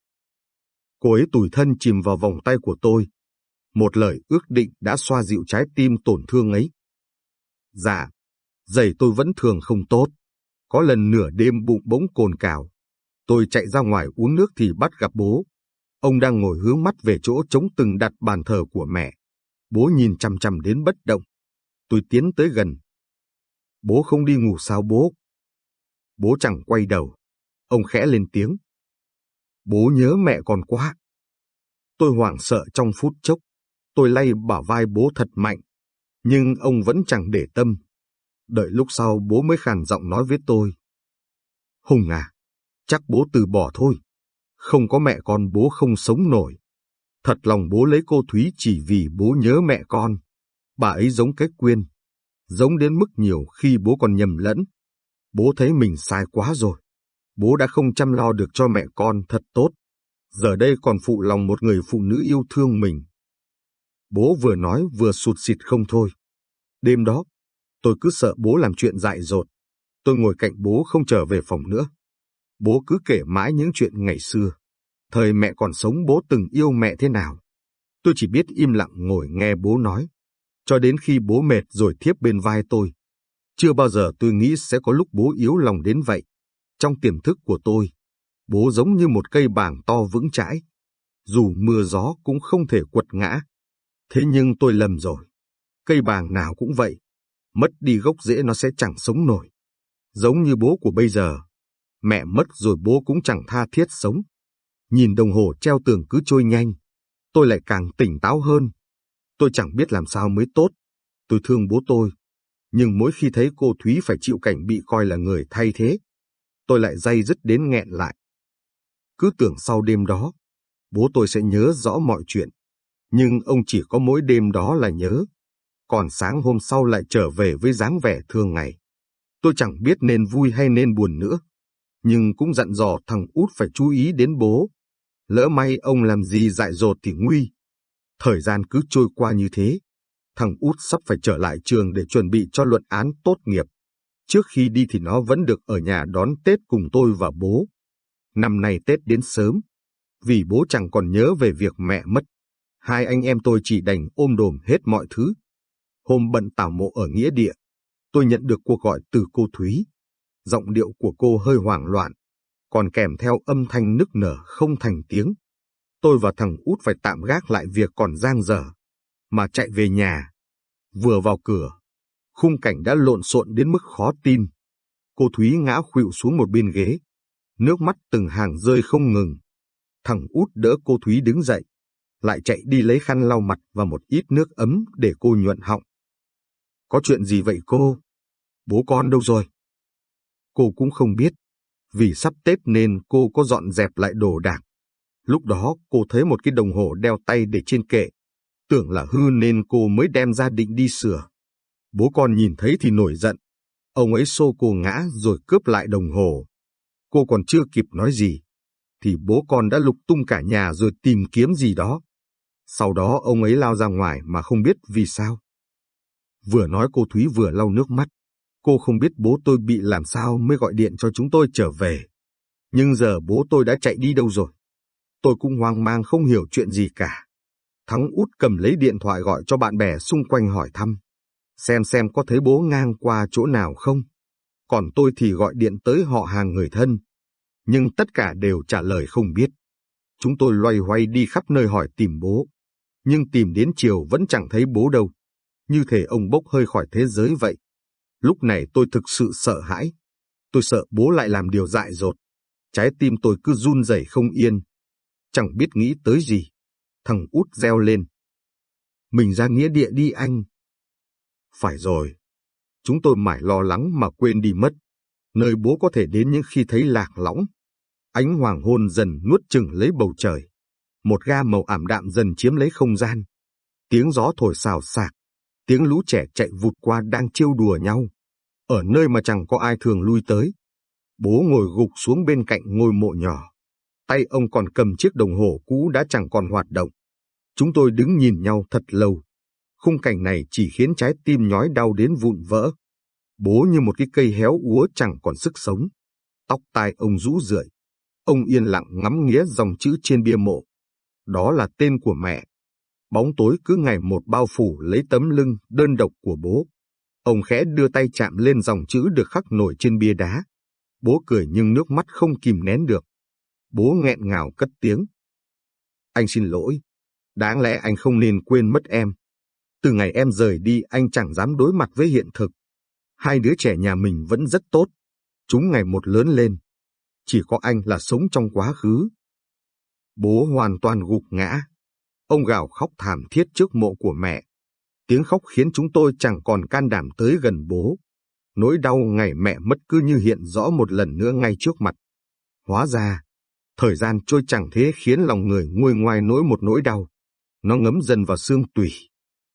Cô ấy tủi thân chìm vào vòng tay của tôi. Một lời ước định đã xoa dịu trái tim tổn thương ấy. Dạ, giày tôi vẫn thường không tốt. Có lần nửa đêm bụng bỗng cồn cào. Tôi chạy ra ngoài uống nước thì bắt gặp bố. Ông đang ngồi hướng mắt về chỗ trống từng đặt bàn thờ của mẹ. Bố nhìn chằm chằm đến bất động. Tôi tiến tới gần. Bố không đi ngủ sao bố? Bố chẳng quay đầu. Ông khẽ lên tiếng. Bố nhớ mẹ còn quá. Tôi hoảng sợ trong phút chốc. Tôi lay bả vai bố thật mạnh. Nhưng ông vẫn chẳng để tâm. Đợi lúc sau bố mới khàn giọng nói với tôi. Hùng à, chắc bố từ bỏ thôi. Không có mẹ con bố không sống nổi. Thật lòng bố lấy cô Thúy chỉ vì bố nhớ mẹ con. Bà ấy giống cái quyên. Giống đến mức nhiều khi bố còn nhầm lẫn. Bố thấy mình sai quá rồi. Bố đã không chăm lo được cho mẹ con thật tốt. Giờ đây còn phụ lòng một người phụ nữ yêu thương mình. Bố vừa nói vừa sụt xịt không thôi. Đêm đó, tôi cứ sợ bố làm chuyện dại dột. Tôi ngồi cạnh bố không trở về phòng nữa. Bố cứ kể mãi những chuyện ngày xưa. Thời mẹ còn sống bố từng yêu mẹ thế nào. Tôi chỉ biết im lặng ngồi nghe bố nói. Cho đến khi bố mệt rồi thiếp bên vai tôi. Chưa bao giờ tôi nghĩ sẽ có lúc bố yếu lòng đến vậy. Trong tiềm thức của tôi, bố giống như một cây bàng to vững chãi. Dù mưa gió cũng không thể quật ngã. Thế nhưng tôi lầm rồi. Cây bàng nào cũng vậy. Mất đi gốc rễ nó sẽ chẳng sống nổi. Giống như bố của bây giờ. Mẹ mất rồi bố cũng chẳng tha thiết sống. Nhìn đồng hồ treo tường cứ trôi nhanh. Tôi lại càng tỉnh táo hơn. Tôi chẳng biết làm sao mới tốt. Tôi thương bố tôi. Nhưng mỗi khi thấy cô Thúy phải chịu cảnh bị coi là người thay thế, tôi lại day dứt đến nghẹn lại. Cứ tưởng sau đêm đó, bố tôi sẽ nhớ rõ mọi chuyện. Nhưng ông chỉ có mỗi đêm đó là nhớ. Còn sáng hôm sau lại trở về với dáng vẻ thường ngày. Tôi chẳng biết nên vui hay nên buồn nữa. Nhưng cũng dặn dò thằng út phải chú ý đến bố. Lỡ may ông làm gì dại dột thì nguy. Thời gian cứ trôi qua như thế. Thằng út sắp phải trở lại trường để chuẩn bị cho luận án tốt nghiệp. Trước khi đi thì nó vẫn được ở nhà đón Tết cùng tôi và bố. Năm nay Tết đến sớm, vì bố chẳng còn nhớ về việc mẹ mất. Hai anh em tôi chỉ đành ôm đồm hết mọi thứ. Hôm bận tảo mộ ở nghĩa địa, tôi nhận được cuộc gọi từ cô Thúy. Giọng điệu của cô hơi hoảng loạn, còn kèm theo âm thanh nức nở không thành tiếng. Tôi và thằng út phải tạm gác lại việc còn giang dở, mà chạy về nhà. Vừa vào cửa, khung cảnh đã lộn xộn đến mức khó tin. Cô Thúy ngã khuỵu xuống một bên ghế, nước mắt từng hàng rơi không ngừng. Thằng út đỡ cô Thúy đứng dậy, lại chạy đi lấy khăn lau mặt và một ít nước ấm để cô nhuận họng. Có chuyện gì vậy cô? Bố con đâu rồi? Cô cũng không biết, vì sắp Tết nên cô có dọn dẹp lại đồ đạc. Lúc đó cô thấy một cái đồng hồ đeo tay để trên kệ, tưởng là hư nên cô mới đem ra định đi sửa. Bố con nhìn thấy thì nổi giận. Ông ấy xô cô ngã rồi cướp lại đồng hồ. Cô còn chưa kịp nói gì, thì bố con đã lục tung cả nhà rồi tìm kiếm gì đó. Sau đó ông ấy lao ra ngoài mà không biết vì sao. Vừa nói cô Thúy vừa lau nước mắt. Cô không biết bố tôi bị làm sao mới gọi điện cho chúng tôi trở về. Nhưng giờ bố tôi đã chạy đi đâu rồi. Tôi cũng hoang mang không hiểu chuyện gì cả. Thắng út cầm lấy điện thoại gọi cho bạn bè xung quanh hỏi thăm. Xem xem có thấy bố ngang qua chỗ nào không. Còn tôi thì gọi điện tới họ hàng người thân. Nhưng tất cả đều trả lời không biết. Chúng tôi loay hoay đi khắp nơi hỏi tìm bố. Nhưng tìm đến chiều vẫn chẳng thấy bố đâu. Như thể ông bốc hơi khỏi thế giới vậy. Lúc này tôi thực sự sợ hãi. Tôi sợ bố lại làm điều dại dột. Trái tim tôi cứ run rẩy không yên. Chẳng biết nghĩ tới gì. Thằng út reo lên. Mình ra nghĩa địa đi anh. Phải rồi. Chúng tôi mãi lo lắng mà quên đi mất. Nơi bố có thể đến những khi thấy lạc lõng. Ánh hoàng hôn dần nuốt chừng lấy bầu trời. Một ga màu ảm đạm dần chiếm lấy không gian. Tiếng gió thổi xào xạc. Tiếng lũ trẻ chạy vụt qua đang trêu đùa nhau. Ở nơi mà chẳng có ai thường lui tới. Bố ngồi gục xuống bên cạnh ngôi mộ nhỏ. Tay ông còn cầm chiếc đồng hồ cũ đã chẳng còn hoạt động. Chúng tôi đứng nhìn nhau thật lâu. Khung cảnh này chỉ khiến trái tim nhói đau đến vụn vỡ. Bố như một cái cây héo úa chẳng còn sức sống. Tóc tai ông rũ rượi. Ông yên lặng ngắm nghía dòng chữ trên bia mộ. Đó là tên của mẹ. Bóng tối cứ ngày một bao phủ lấy tấm lưng đơn độc của bố. Ông khẽ đưa tay chạm lên dòng chữ được khắc nổi trên bia đá. Bố cười nhưng nước mắt không kìm nén được. Bố nghẹn ngào cất tiếng. Anh xin lỗi. Đáng lẽ anh không nên quên mất em. Từ ngày em rời đi, anh chẳng dám đối mặt với hiện thực. Hai đứa trẻ nhà mình vẫn rất tốt. Chúng ngày một lớn lên. Chỉ có anh là sống trong quá khứ. Bố hoàn toàn gục ngã. Ông gào khóc thảm thiết trước mộ của mẹ. Tiếng khóc khiến chúng tôi chẳng còn can đảm tới gần bố. Nỗi đau ngày mẹ mất cứ như hiện rõ một lần nữa ngay trước mặt. Hóa ra, thời gian trôi chẳng thế khiến lòng người nguôi ngoai nỗi một nỗi đau. Nó ngấm dần vào xương tủy.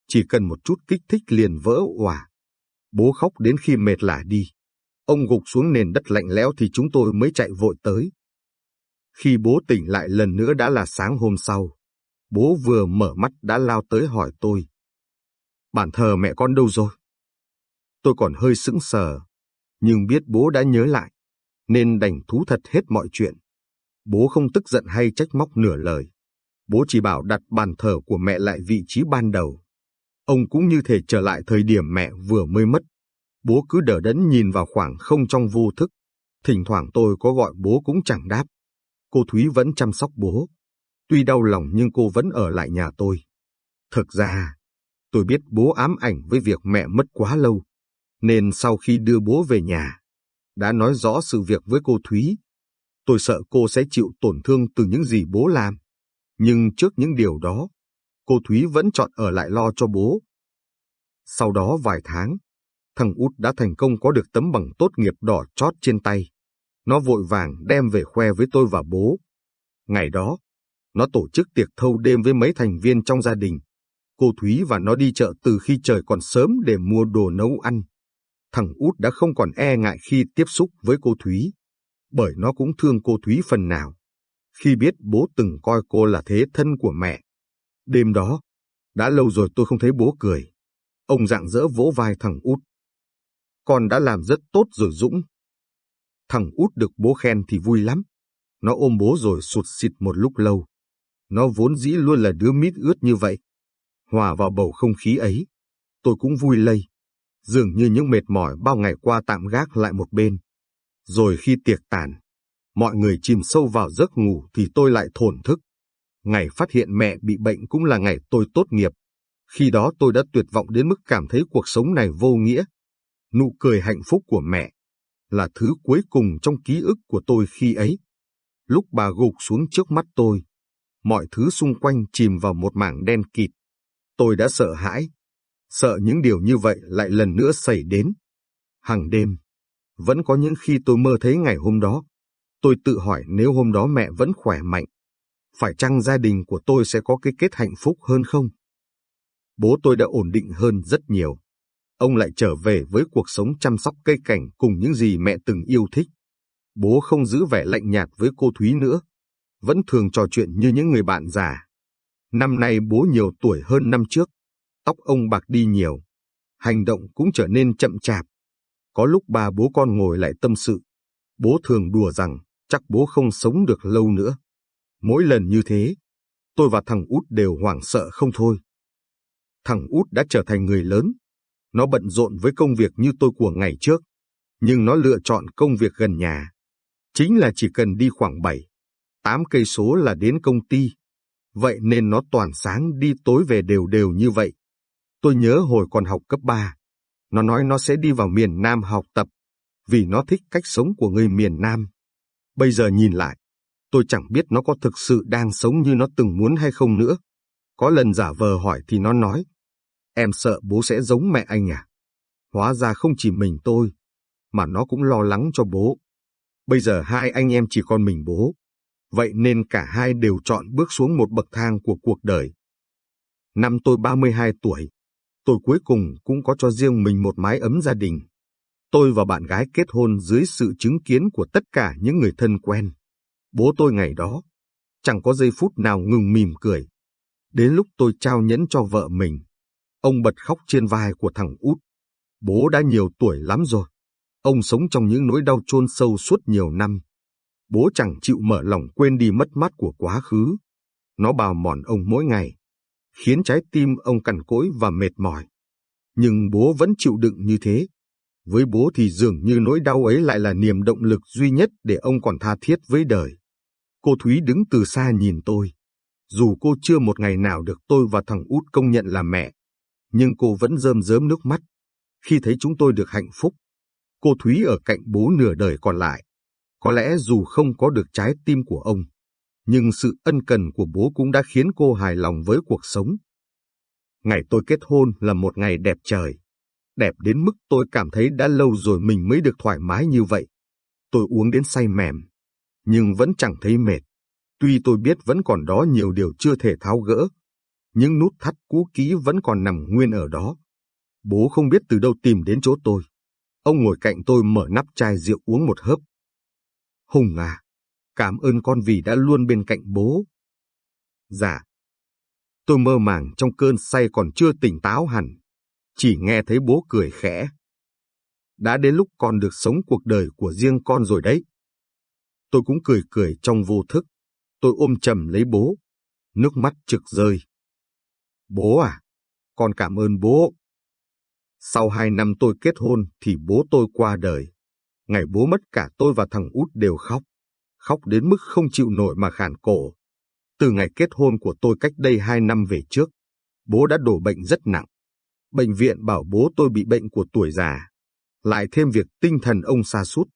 Chỉ cần một chút kích thích liền vỡ òa. Bố khóc đến khi mệt lả đi. Ông gục xuống nền đất lạnh lẽo thì chúng tôi mới chạy vội tới. Khi bố tỉnh lại lần nữa đã là sáng hôm sau. Bố vừa mở mắt đã lao tới hỏi tôi. Bản thờ mẹ con đâu rồi? Tôi còn hơi sững sờ, nhưng biết bố đã nhớ lại, nên đành thú thật hết mọi chuyện. Bố không tức giận hay trách móc nửa lời. Bố chỉ bảo đặt bàn thờ của mẹ lại vị trí ban đầu. Ông cũng như thể trở lại thời điểm mẹ vừa mới mất. Bố cứ đờ đẫn nhìn vào khoảng không trong vô thức. Thỉnh thoảng tôi có gọi bố cũng chẳng đáp. Cô Thúy vẫn chăm sóc bố. Tuy đau lòng nhưng cô vẫn ở lại nhà tôi. Thực ra, tôi biết bố ám ảnh với việc mẹ mất quá lâu. Nên sau khi đưa bố về nhà, đã nói rõ sự việc với cô Thúy. Tôi sợ cô sẽ chịu tổn thương từ những gì bố làm. Nhưng trước những điều đó, cô Thúy vẫn chọn ở lại lo cho bố. Sau đó vài tháng, thằng út đã thành công có được tấm bằng tốt nghiệp đỏ chót trên tay. Nó vội vàng đem về khoe với tôi và bố. Ngày đó, nó tổ chức tiệc thâu đêm với mấy thành viên trong gia đình. Cô Thúy và nó đi chợ từ khi trời còn sớm để mua đồ nấu ăn. Thằng út đã không còn e ngại khi tiếp xúc với cô Thúy, bởi nó cũng thương cô Thúy phần nào. Khi biết bố từng coi cô là thế thân của mẹ. Đêm đó, đã lâu rồi tôi không thấy bố cười. Ông dạng dỡ vỗ vai thằng út. Con đã làm rất tốt rồi Dũng. Thằng út được bố khen thì vui lắm. Nó ôm bố rồi sụt xịt một lúc lâu. Nó vốn dĩ luôn là đứa mít ướt như vậy. Hòa vào bầu không khí ấy, tôi cũng vui lây. Dường như những mệt mỏi bao ngày qua tạm gác lại một bên. Rồi khi tiệc tàn, mọi người chìm sâu vào giấc ngủ thì tôi lại thổn thức. Ngày phát hiện mẹ bị bệnh cũng là ngày tôi tốt nghiệp. Khi đó tôi đã tuyệt vọng đến mức cảm thấy cuộc sống này vô nghĩa. Nụ cười hạnh phúc của mẹ là thứ cuối cùng trong ký ức của tôi khi ấy. Lúc bà gục xuống trước mắt tôi, mọi thứ xung quanh chìm vào một mảng đen kịt. Tôi đã sợ hãi, sợ những điều như vậy lại lần nữa xảy đến. Hằng đêm, vẫn có những khi tôi mơ thấy ngày hôm đó. Tôi tự hỏi nếu hôm đó mẹ vẫn khỏe mạnh, phải chăng gia đình của tôi sẽ có cái kết hạnh phúc hơn không? Bố tôi đã ổn định hơn rất nhiều. Ông lại trở về với cuộc sống chăm sóc cây cảnh cùng những gì mẹ từng yêu thích. Bố không giữ vẻ lạnh nhạt với cô Thúy nữa, vẫn thường trò chuyện như những người bạn già. Năm nay bố nhiều tuổi hơn năm trước, tóc ông bạc đi nhiều, hành động cũng trở nên chậm chạp. Có lúc ba bố con ngồi lại tâm sự, bố thường đùa rằng chắc bố không sống được lâu nữa. Mỗi lần như thế, tôi và thằng út đều hoảng sợ không thôi. Thằng út đã trở thành người lớn. Nó bận rộn với công việc như tôi của ngày trước, nhưng nó lựa chọn công việc gần nhà. Chính là chỉ cần đi khoảng 7, 8 cây số là đến công ty. Vậy nên nó toàn sáng đi tối về đều đều như vậy. Tôi nhớ hồi còn học cấp 3, nó nói nó sẽ đi vào miền Nam học tập, vì nó thích cách sống của người miền Nam. Bây giờ nhìn lại, tôi chẳng biết nó có thực sự đang sống như nó từng muốn hay không nữa. Có lần giả vờ hỏi thì nó nói, em sợ bố sẽ giống mẹ anh à? Hóa ra không chỉ mình tôi, mà nó cũng lo lắng cho bố. Bây giờ hai anh em chỉ còn mình bố, vậy nên cả hai đều chọn bước xuống một bậc thang của cuộc đời. Năm tôi 32 tuổi, tôi cuối cùng cũng có cho riêng mình một mái ấm gia đình. Tôi và bạn gái kết hôn dưới sự chứng kiến của tất cả những người thân quen. Bố tôi ngày đó, chẳng có giây phút nào ngừng mỉm cười. Đến lúc tôi trao nhẫn cho vợ mình, ông bật khóc trên vai của thằng út. Bố đã nhiều tuổi lắm rồi. Ông sống trong những nỗi đau chôn sâu suốt nhiều năm. Bố chẳng chịu mở lòng quên đi mất mát của quá khứ. Nó bào mòn ông mỗi ngày, khiến trái tim ông cằn cỗi và mệt mỏi. Nhưng bố vẫn chịu đựng như thế. Với bố thì dường như nỗi đau ấy lại là niềm động lực duy nhất để ông còn tha thiết với đời. Cô Thúy đứng từ xa nhìn tôi. Dù cô chưa một ngày nào được tôi và thằng út công nhận là mẹ, nhưng cô vẫn rơm rớm nước mắt khi thấy chúng tôi được hạnh phúc. Cô Thúy ở cạnh bố nửa đời còn lại. Có lẽ dù không có được trái tim của ông, nhưng sự ân cần của bố cũng đã khiến cô hài lòng với cuộc sống. Ngày tôi kết hôn là một ngày đẹp trời. Đẹp đến mức tôi cảm thấy đã lâu rồi mình mới được thoải mái như vậy. Tôi uống đến say mềm, nhưng vẫn chẳng thấy mệt. Tuy tôi biết vẫn còn đó nhiều điều chưa thể tháo gỡ, nhưng nút thắt cũ kỹ vẫn còn nằm nguyên ở đó. Bố không biết từ đâu tìm đến chỗ tôi. Ông ngồi cạnh tôi mở nắp chai rượu uống một hớp. Hùng à, cảm ơn con vì đã luôn bên cạnh bố. Dạ. Tôi mơ màng trong cơn say còn chưa tỉnh táo hẳn. Chỉ nghe thấy bố cười khẽ. Đã đến lúc con được sống cuộc đời của riêng con rồi đấy. Tôi cũng cười cười trong vô thức. Tôi ôm chầm lấy bố. Nước mắt trực rơi. Bố à, con cảm ơn bố. Sau hai năm tôi kết hôn thì bố tôi qua đời. Ngày bố mất cả tôi và thằng út đều khóc. Khóc đến mức không chịu nổi mà khản cổ. Từ ngày kết hôn của tôi cách đây hai năm về trước, bố đã đổ bệnh rất nặng. Bệnh viện bảo bố tôi bị bệnh của tuổi già. Lại thêm việc tinh thần ông xa sút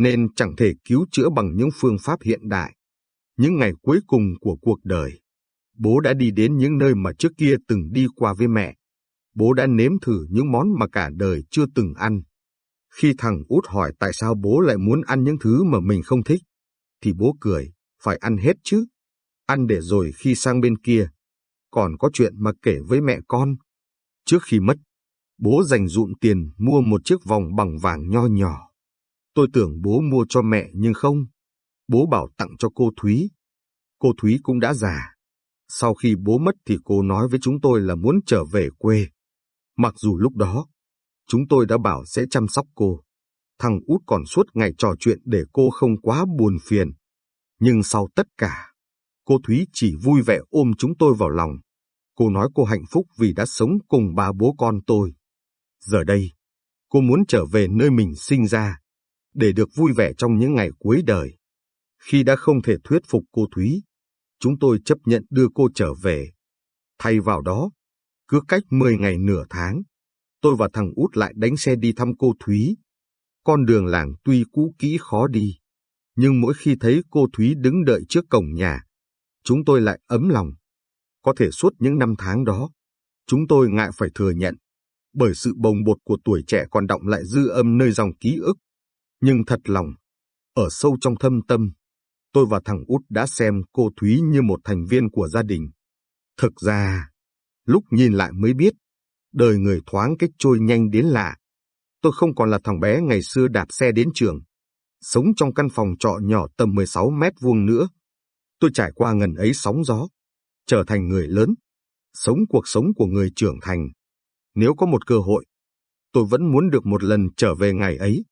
nên chẳng thể cứu chữa bằng những phương pháp hiện đại. Những ngày cuối cùng của cuộc đời, bố đã đi đến những nơi mà trước kia từng đi qua với mẹ. Bố đã nếm thử những món mà cả đời chưa từng ăn. Khi thằng út hỏi tại sao bố lại muốn ăn những thứ mà mình không thích, thì bố cười, phải ăn hết chứ. Ăn để rồi khi sang bên kia, còn có chuyện mà kể với mẹ con. Trước khi mất, bố dành dụm tiền mua một chiếc vòng bằng vàng nho nhỏ. Tôi tưởng bố mua cho mẹ nhưng không. Bố bảo tặng cho cô Thúy. Cô Thúy cũng đã già. Sau khi bố mất thì cô nói với chúng tôi là muốn trở về quê. Mặc dù lúc đó, chúng tôi đã bảo sẽ chăm sóc cô. Thằng út còn suốt ngày trò chuyện để cô không quá buồn phiền. Nhưng sau tất cả, cô Thúy chỉ vui vẻ ôm chúng tôi vào lòng. Cô nói cô hạnh phúc vì đã sống cùng ba bố con tôi. Giờ đây, cô muốn trở về nơi mình sinh ra, để được vui vẻ trong những ngày cuối đời. Khi đã không thể thuyết phục cô Thúy, chúng tôi chấp nhận đưa cô trở về. Thay vào đó, cứ cách 10 ngày nửa tháng, tôi và thằng út lại đánh xe đi thăm cô Thúy. Con đường làng tuy cũ kỹ khó đi, nhưng mỗi khi thấy cô Thúy đứng đợi trước cổng nhà, chúng tôi lại ấm lòng. Có thể suốt những năm tháng đó, chúng tôi ngại phải thừa nhận, bởi sự bồng bột của tuổi trẻ còn động lại dư âm nơi dòng ký ức. Nhưng thật lòng, ở sâu trong thâm tâm, tôi và thằng út đã xem cô Thúy như một thành viên của gia đình. Thực ra, lúc nhìn lại mới biết, đời người thoáng cách trôi nhanh đến lạ. Tôi không còn là thằng bé ngày xưa đạp xe đến trường, sống trong căn phòng trọ nhỏ tầm 16 mét vuông nữa. Tôi trải qua ngần ấy sóng gió, trở thành người lớn, sống cuộc sống của người trưởng thành. Nếu có một cơ hội, tôi vẫn muốn được một lần trở về ngày ấy.